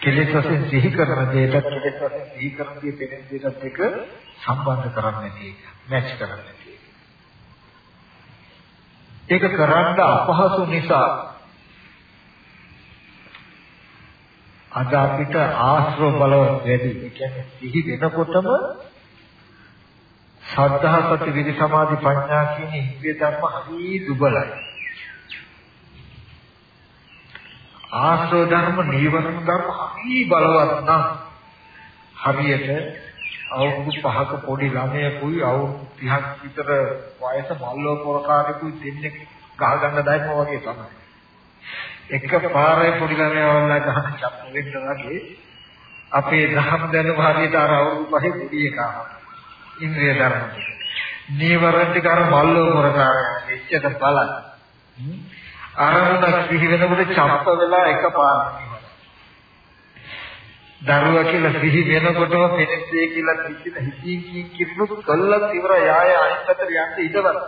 කෙලෙස් වශයෙන් සිහි කරන දේට කෙලෙස් වශයෙන් සිහි කරන දේ පෙනෙන දේට එක සම්බන්ධ කරන්නේ නැති එක. මැච් කරන්නේ නැති එක. ඒක කරන්න අපහසු නිසා අද අපිට ආශ්‍රව බලවත් වැඩි. ඒ කියන්නේ සිහි වෙනකොටම සද්ධා සති විදි සමාධි ප්‍රඥා කියන ඉන්ද්‍රිය ධර්ම හරි දුබලයි. ආශ්‍රව ධර්ම නීවරණ ධර්ම හරි බලවත් නම් හරියට අවුරුදු 5ක පොඩි ළමයෙකුයි අවුරුදු 30ක් විතර වයස මල්ලෝ පොරකාරයෙකුයි දෙන්නේ ගහ ගන්න දායම වගේ තමයි. එක පාරේ පොඩි ළමයා වල්ලා ගහන චප්ප වෙන්න වගේ අපේ ධර්ම දැනුම හරියට අර අවුරුදු 5 පොඩි එකා. ඉන්ද්‍රිය ධර්ම ටික. නීවරණ ටික අර මල්ලෝ පොරකාරයෙක් එච්චර බලන්න. අරමුණක් සිහි වෙනකොට චප්ප වෙලා එකපාරට දරුවා කියලා සිහි වෙනකොටම පෙනෙන්නේ කියලා කිසිද හිතින් කින් කිරුණු කළත් ඉවර යාය අනිත් පැත්තට යන්න ඉඩවත්.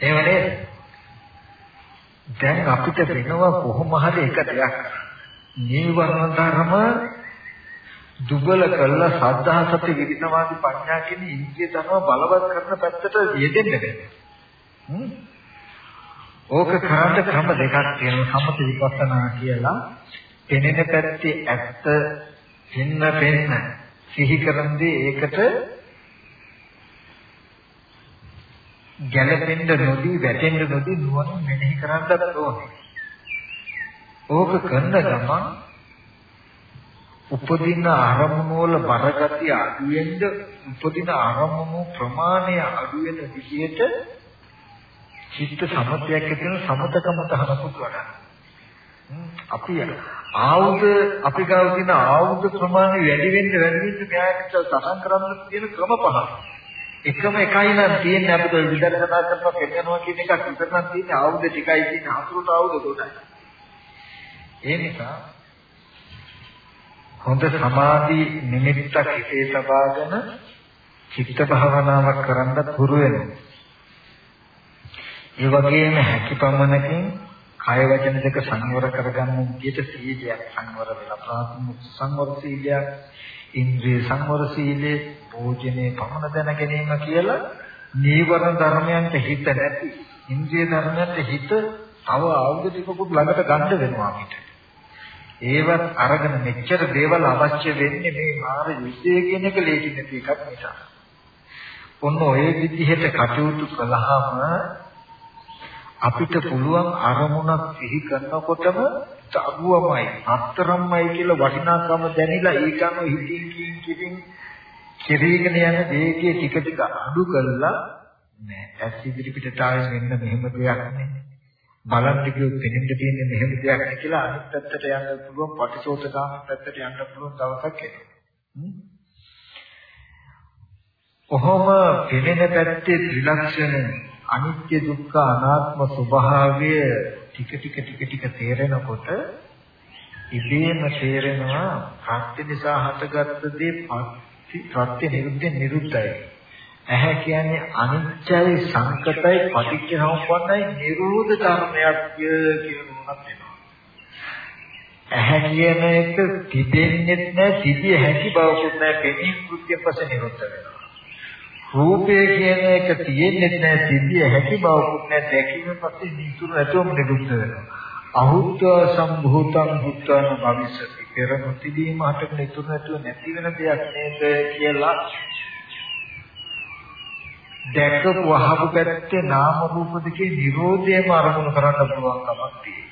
එහෙම නේද? දැන් අපිට වෙනවා කොහොම හරි එක දෙයක්. නීවරණ ධර්ම දුබල කළා සද්ධා සති විරිතවාදී ප්‍රඥා කියන ඉන්ද්‍රිය ධර්ම බලවත් කරන පැත්තට යෙදෙන්න බැහැ. ඕක කරන්න ක්‍රම දෙකක් තියෙනවා සමථ විපස්සනා කියලා. පෙනෙන පැත්තේ ඇත්ත පින්න පෙන්න සිහි කරන්දී ඒකට ගැළපෙන්න නොදී වැටෙන්න නොදී නුවණ මෙනෙහි කරන්නත් ඕනේ. ඕක කරන ගමන් උපදින අරමුණු වල බරගතිය අඩු වෙන්න උපදින අරමුණු ප්‍රමාණය අඩු වෙන විදිහට චිත්ත සමතයක් ඇති වෙන සමතකම තහනකුත් වඩා. අපි ආයුධ අපි ගාව තියෙන ආයුධ ප්‍රමාණය වැඩි වෙන්න වැඩි වෙන්න මෙයාට සටන් කරන්න තියෙන ක්‍රම පහක්. එකම එකයි නම් තියෙන්නේ අපිට විදර්ශනා කරනවා පෙන්නනවා කියන එකක් විතර නම් තියෙන්නේ ආයුධ ටිකයි තියෙන්නේ හතුරුට ආයුධ ගොඩයි. ඒ නිසා හොඳ සමාධි නිමිත්තක් හිතේ තබාගෙන චිත්ත භාවනාවක් කරන්න පුරු වෙනවා. ඒ වගේම හැකියපමණකින් කය වචන දෙක සංවර කරගන්න විදිහට සීලයක් සංවර වෙලා ප්‍රාථමික සංවර සීලයක් ඉන්ද්‍රිය සංවර සීලේ භෝජනේ පමණ දැන ගැනීම කියලා නීවරණ ධර්මයන්ට හිත නැති ඉන්ද්‍රිය ධර්මයන්ට හිත තව ආයුධ ටිකකුත් ළඟට ගන්න වෙනවා අපිට. ඒවත් අරගෙන මෙච්චර දේවල් අවශ්‍ය වෙන්නේ මේ මාර යුද්ධය කියන එක ලේසි නැති එකක් නිසා. ඔන්න ඔය විදිහට කටයුතු කළාම අපිට පුළුවන් අරමුණක් සිහි කරනකොටම දරුවමයි අත්තරම්මයි කියලා වටිනාකම දැනිලා ඒකම හිතින් කින් කින් කෙරීගෙන යන වේගයේ ටික ටික අඩු කරලා නෑ ඇස් ඉදිරි පිටට ආවේ මෙන්න මෙහෙම දෙයක් නේ බලන්න කිව්වොත් පෙනෙන්න තියෙන්නේ මෙහෙම දෙයක් නේ කියලා අනිත් පැත්තට යන්න පුළුවන් පටිසෝතගාම පැත්තට යන්න පුළුවන් දවසක් එනවා කොහොම පෙනෙන පැත්තේ ත්‍රිලක්ෂණ අනිත්‍ය දුක්ඛ අනාත්ම ස්වභාවය ටික ටික ටික ටික තේරෙනකොට ඉබේම තේරෙනවා ප්‍රත්‍ය නිසා හටගත්ත දේ ප්‍රත්‍ය නිරුද්ධ නිරුද්ධයි. ඇහැ කියන්නේ අනිත්‍යයි සංකතයි පටිච්ච සමුප්පන්නයි නිරෝධ ධර්මයක් කියන මොනක් වෙනවා. ඇහැ කියන එක තිබෙන්නේ නැහැ, තිබිය හැකි බවකුත් නැහැ, පෙනී කෘත්‍ය පස්සේ නිරුද්ධ වෙනවා. රූපය කියන එක තියෙන්නේ නැහැ සිද්ධිය හැකි බවකුත් නැහැ දැකීම පස්සේ නිතුරු නැතුවම නිරුද්ධ වෙනවා අහුත්ව සම්භූතං භූතං භවිෂති පෙර නොතිබීම හටක නිතුරු නැතුව නැති වෙන දෙයක් නේද කියලා දැකපු වහපු පැත්තේ නාම රූප දෙකේ Nirodhayම අරමුණු කරන්න පුළුවන් කමක් තියෙනවා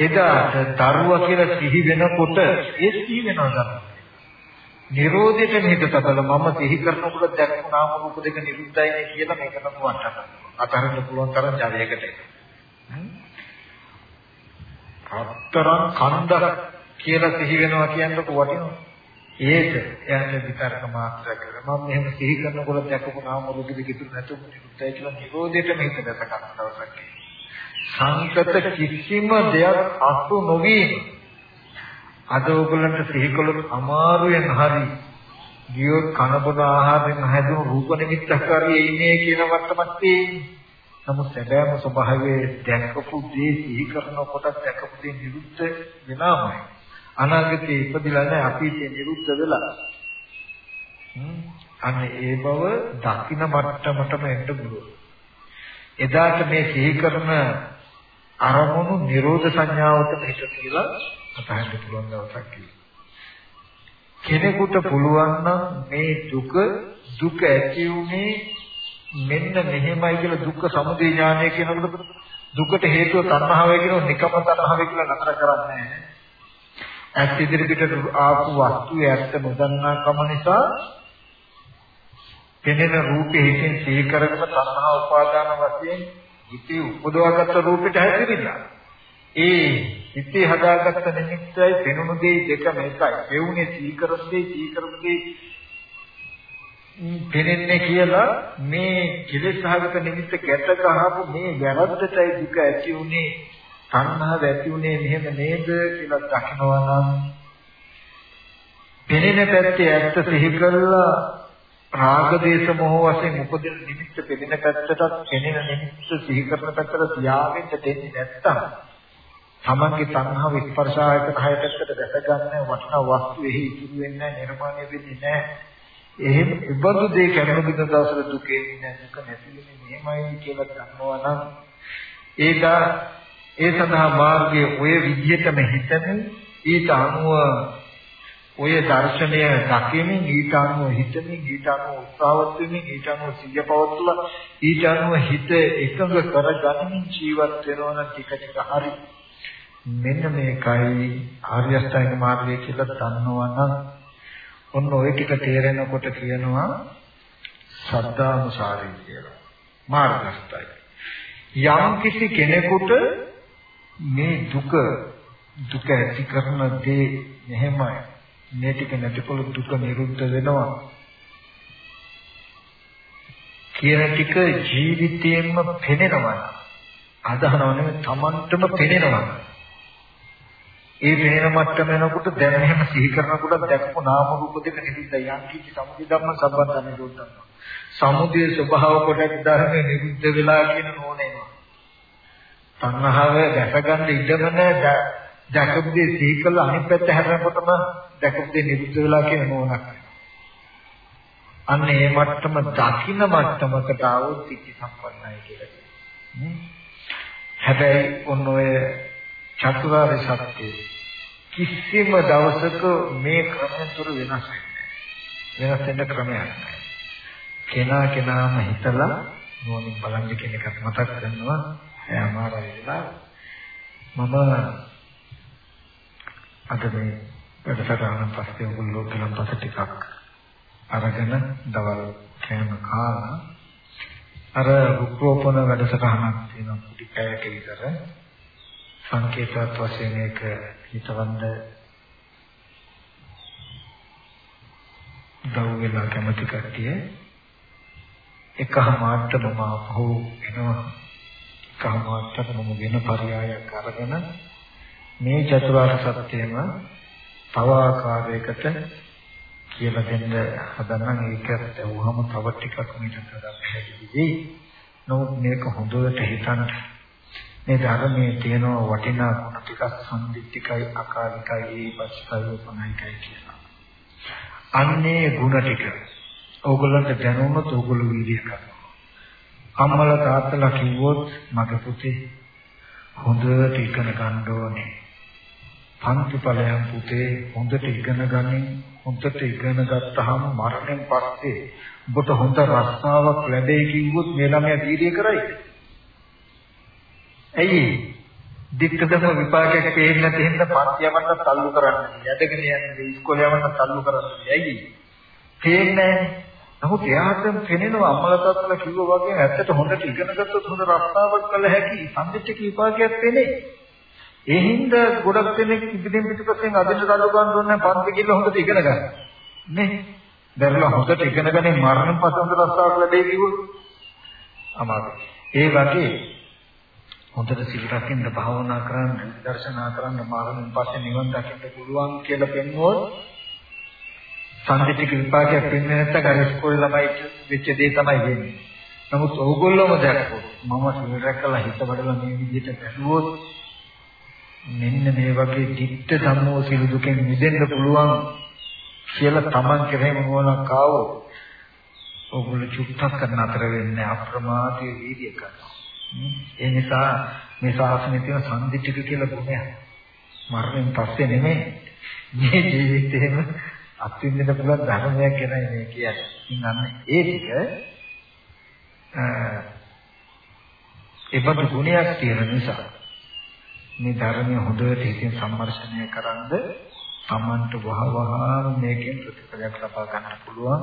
එදාට දරුවා කියලා සිහි වෙනකොට ඒ සිහි වෙනවා ගන්න නිරෝධයට මෙහෙට තබල මම සිහි කරනකොට දැක්කු නාම රූප දෙක නිරුද්ධයිනේ කියලා මේක තමයි වටහන්න. අතහරින්න පුළුවන් තරම් ජවයකට ඒක. අතරම් කන්දක් කියලා සිහි වෙනවා කියනකොට වටිනවා. ඒක එයාට විතරක මාත්‍ර කර මම මෙහෙම සිහි කරනකොට දැක්කු නාම රූප දෙක ඉතුරු නැතුව නිරුද්ධයි කියලා නිරෝධයට මෙහෙට දැක ගන්න දවසක්. සංකත කිසිම දෙයක් අසු නොවීම අද ඔයගලන්ට සිහි කළොත් අමාරුවෙන් හරි ගියොත් කන බොන ආහාරයෙන් හැදුණු රූප නිමිත්තක් හරියේ ඉන්නේ කියන මට්ටමක් තියෙන්නේ. නමුත් සැබෑම ස්වභාවයේ දැකපු දේ සිහි කරනකොට දැකපු දේ නිරුද්ධ වෙනාමයි. අනාගතේ ඉපදිලා නැහැ අතීතේ නිරුද්ධ වෙලා. අන්න ඒ බව දකින්න මට්ටමටම එන්න පුළුවන්. එදාට මේ සිහි කරන අරමුණු නිරෝධ සංඥාවට හිත කියලා අතහරින්න පුළුවන් දවසක් කෙනෙකුට පුළුවන් නම් මේ දුක දුක ඇති උනේ මෙන්න මෙහෙමයි කියලා දුක්ඛ සමුදය ඥානය කියනකොට දුකට හේතුව තණ්හාවයි කියනවා නිකම්ම තණ්හාවයි කියලා නතර කරන්නේ නැහැ. ඇස් ඉදිරියට ආපු වස්තුවේ ඇත්ත නොදන්නා කම නිසා පෙනෙන රූපේ හිතෙන් සිහි කරගෙන තණ්හා උපාදාන වශයෙන් හිතේ උපදවාගත්ත රූපෙට හැදිරිලා. ඒ හිතේ හදාගත්ත නිමිත්තයි පෙනුණු දේ දෙකම එකයි. පෙවුනේ සිහි කරන දේ සිහි කරන දේ පෙනෙන්නේ කියලා මේ කෙලෙස් සහගත නිමිත්ත ගැට ගහපු මේ වැරද්දටයි දුක ඇති උනේ තණ්හාව ඇති උනේ මෙහෙම නේද කියලා දකිනවා නම් පෙනෙන පැත්තේ ඇත්ත සිහි කරලා රාග දේශ මොහ වශයෙන් උපදින නිමිත්ත පෙනෙන පැත්තටත් පෙනෙන නිමිත්ත සිහි කරන පැත්තට තියාගෙන දෙන්නේ නැත්තම් තමන්ගේ තණ්හාව ස්පර්ශායක කය පැත්තට දැක ගන්න වටිනා වස්තු එහි ඉතුරු වෙන්නේ නිර්මාණය වෙන්නේ නැහැ. එහෙම ඉබඳු දේ කරන බිඳ දවසට දුකේ ඉන්නේ දුක නැති වෙන්නේ මෙහෙමයි කියලා දන්නවා නම් ඒදා ඒ සඳහා මාර්ගයේ ඔය විදිහටම හිතමින් ඊට අනුව ඔය දර්ශනය දකිමින් ඊට අනුව හිතමින් ඊට අනුව උත්සාහවත් වෙමින් ඊට අනුව සිය පවත්ලා ඊට අනුව හිත එකඟ කරගනිමින් ජීවත් වෙනවා නම් ටික ටික හරි. මෙන්න මේකයි ආර්ය අෂ්ටාංග මාර්ගය කියලා දන්නවා නම් ඔන්න ওই ටික තේරෙනකොට කියනවා සද්ධානුසාරී කියලා. මාර්ගස්ථයි. යම් කිසි කෙනෙකුට මේ දුක දුක ඇති කරන දේ මෙහෙමයි. මේ ටික නැතිකොල දුක නිරුද්ධ වෙනවා. කියන ටික ජීවිතයෙන්ම පෙනෙනවා. අදහනව නෙමෙයි Tamanටම පෙනෙනවා. ඒ පෙනෙන මට්ටම එනකොට දැන් එහෙම සිහි කරනකොට දැක්කු නාම රූප දෙක නිරුද්ධ යම් කිසි සමුදය ධර්ම සම්බන්ධ නිරුද්ධ සමුදය ස්වභාව කොට ධර්මයේ නිරුද්ධ වෙලා කියන නෝනේනවා තණ්හාව දැකගන්න ඉඩම නැහැ දැකපු දේ සිහි කළා අනිත් පැත්ත හැරෙනකොටම දැකපු දේ නිරුද්ධ වෙලා කියන නෝනක් අන්න ඒ මට්ටම දකින්න මට්ටමකට આવොත් සිද්ධි සම්පන්නයි කියලා කියනවා. හැබැයි ඔන්න ඔය චතුරාර්ය සත්‍ය කිසිම දවසක මේ ක්‍රමයෙන් තුර වෙනස් වෙන්නේ වෙනස් වෙන්න ක්‍රමයක් නැහැ. කෙනා කෙනාම හිතලා නෝනින් බලන්න කියන එකත් මතක් කරනවා. එයාමාර වෙලා මම අද මේ වැඩසටහන පස්සේ ඔයගොල්ලෝ ගලන් පස්සේ ටිකක් අරගෙන දවල් කෑම කාලා අර රුක්‍රෝපණ වැඩසටහනක් තියෙනවා කුටි පැයක විතර. සංකේතවත් වශයෙන් ඒක හිතවන්න දව් වෙලා කැමති කට්ටිය. එකමාරට මම අහු එනවා. එකමාරට මම වෙන පරයයක් අරගෙන මේ චතුරාර්ය සත්‍යයම තව ආකාරයකට කියලා දෙන්න හදනනම් ඒක ඇහුවම තව ටිකක් මේකට වඩා පැහැදිලි වෙයි. නමුත් මේක හොඳට හිතන්න මේ ධර්මයේ තියෙන වටිනා ගුණ ටිකක් සම්දිත්තිකයි අකාලිකයි පස්කයි උපනයිකයි කියලා. අන්නේ ගුණ ටික ඕගොල්ලන්ට දැනුණොත් ඕගොල්ලෝ වීර්ය කරනවා. අම්මලා තාත්තලා කිව්වොත් මගේ පුතේ හොඳට ඉගෙන ගන්න ඕනේ. පන්ති ඵලයන් පුතේ හොඳට ඉගෙන ගනින් හොඳට ඉගෙන ගත්තාම මරණයෙන් පස්සේ ඔබට හොඳ රස්සාවක් ලැබෙයි කිව්වොත් මේ ළමයා දීර්ය කරයි. ඇයි? දික්කදම විපාකයක් පේන්නේ නැති හින්දා පන්ති යවන්න තල්ලු කරන්නේ. යදගෙන යන්නේ ඉස්කෝලේ යවන්න තල්ලු කරන්නේ. ඇයි? පේන්නේ නමුත් එයාට පෙනෙනවා අම්මලා තාත්තලා කිව්වා වගේ ඇත්තට හොඳට ඉගෙන ගත්තොත් හොඳ රස්සාවක් කළ හැකි සම්දිච්ච විපාකයක් වෙන්නේ. ඒ හින්දා ගොඩක් දෙනෙක් ඉදිරියෙන් පිටපස්සෙන් අදින්න තල්ලු ගන්න ඕනේ පන්ති කිල්ල හොඳට ඉගෙන ගන්න. නේ? දැරලා හොඳට ඉගෙන ගන්නේ මරණ පසඳ රස්සාවක් ලැබෙයි කිව්වොත් අමාරුයි. ඒ වගේ හොඳට සිල් රකින්න භාවනා කරන්න දර්ශනා කරන්න මාර්ගයෙන් පස්සේ නිවන් දකින්න පුළුවන් කියලා පෙන්වුවොත් සම්දිටික විපාකයක් වෙන්නේ නැත්නම් අර ඉස්කෝලේ ළමයි වෙච්ච දේ තමයි වෙන්නේ. නමුත් ඕගොල්ලෝම දැක්කොත් මම සිල් රැකලා හිත බඩලා මේ විදිහට බැලුවොත් මෙන්න මේ වගේ ධිට්ඨ ධම්මෝ සිල් දුකෙන් මිදෙන්න පුළුවන් කියලා Taman කෙරෙහිම මොනක් ආවොත් ඕගොල්ලෝ චුට්ටක් කරන අතර වෙන්නේ අප්‍රමාදී වීර්ය කරනවා. ඒ නිසා මේ ශාසනයේ තියෙන සම්දිටික කියලා ගුණයක් මරණයෙන් පස්සේ නෙමෙයි මේ ජීවිතේම අත්විඳින්න පුළුවන් ධර්මයක් ගැනයි මේ කියන්නේ. ඉතින් අන්න ඒ ටික ඒබඳු ගුණයක් තියෙන නිසා මේ ධර්මය හොඳට හිතින් සම්මර්ෂණය කරන්ද Tamanට වහවහාම මේකෙන් ප්‍රතිඵලයක් ලබා ගන්න පුළුවන්.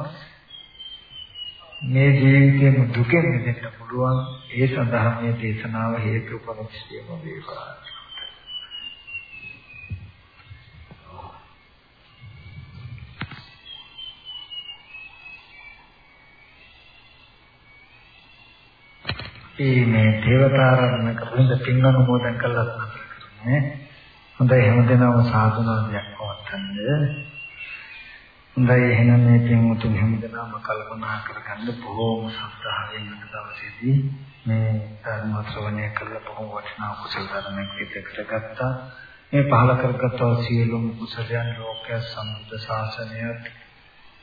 මේ ජීවිතේම දුකෙන් මිදෙන්න පුළුවන්. ඒ සඳහා මේ දේශනාව හේතු උපනිශ්චයම වේවා. ඒ මේ දේවතාරණ කරුණ පින් අනුමෝදන් කළා නේ. හොඳයි හැමදෙනාම සාධනාවක් පවත්වන්න. හොඳයි එහෙනම් මේ පින් උතුම් හැමදෙනාම කල්පනා කරගන්න බොහෝම සත්‍තාවෙන් අද දවසේදී මේ ධර්ම ශ්‍රවණය කළ බොහෝ වටිනා කුසල ධර්මයක් පිටකට ගත්තා මේ පහල කරගත් සියලුම කුසලයන් ලෝකයේ සම්බුද්ධ ශාසනයත්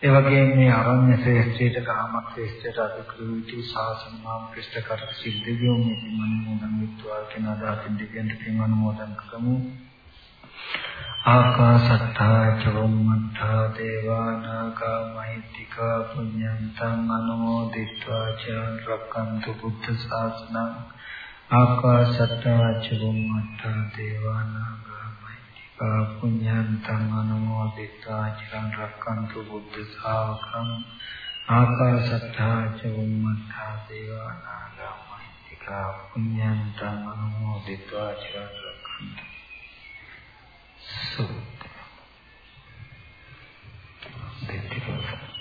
ඒ වගේම මේ අරණ්‍ය ශ්‍රේෂ්ඨයට කාමක් ශ්‍රේෂ්ඨයට අධිකෘති ශාසන මාම් ක්‍රිෂ්ඨ කර සිද්ධියෝ මේ මනෝමෝදන් විත්වා කියන අදහසින් දෙවියන්ට පින් අනුමෝදන් කරමු. ආකාසත්තා චවම්මත්තා දේවානාගා මහිත්‍තිකා පුඤ්ඤන්තං අනුමෝදිත්වා චිරන් රක්칸තු බුද්ධ ශාසනං. ආකාසත්තා චවම්මත්තා දේවානාගා පුඤ්ඤන්තං අනුමෝදිතා චිරන් රක්칸තු බුද්ධ ශාවකං ආකාශත්තා ච බුම්මත්තා දේවානාගා මහිත්‍තිකා පුඤ්ඤන්තං අනුමෝදිතා චිරන් රක්칸තු සුත් දෙතිපස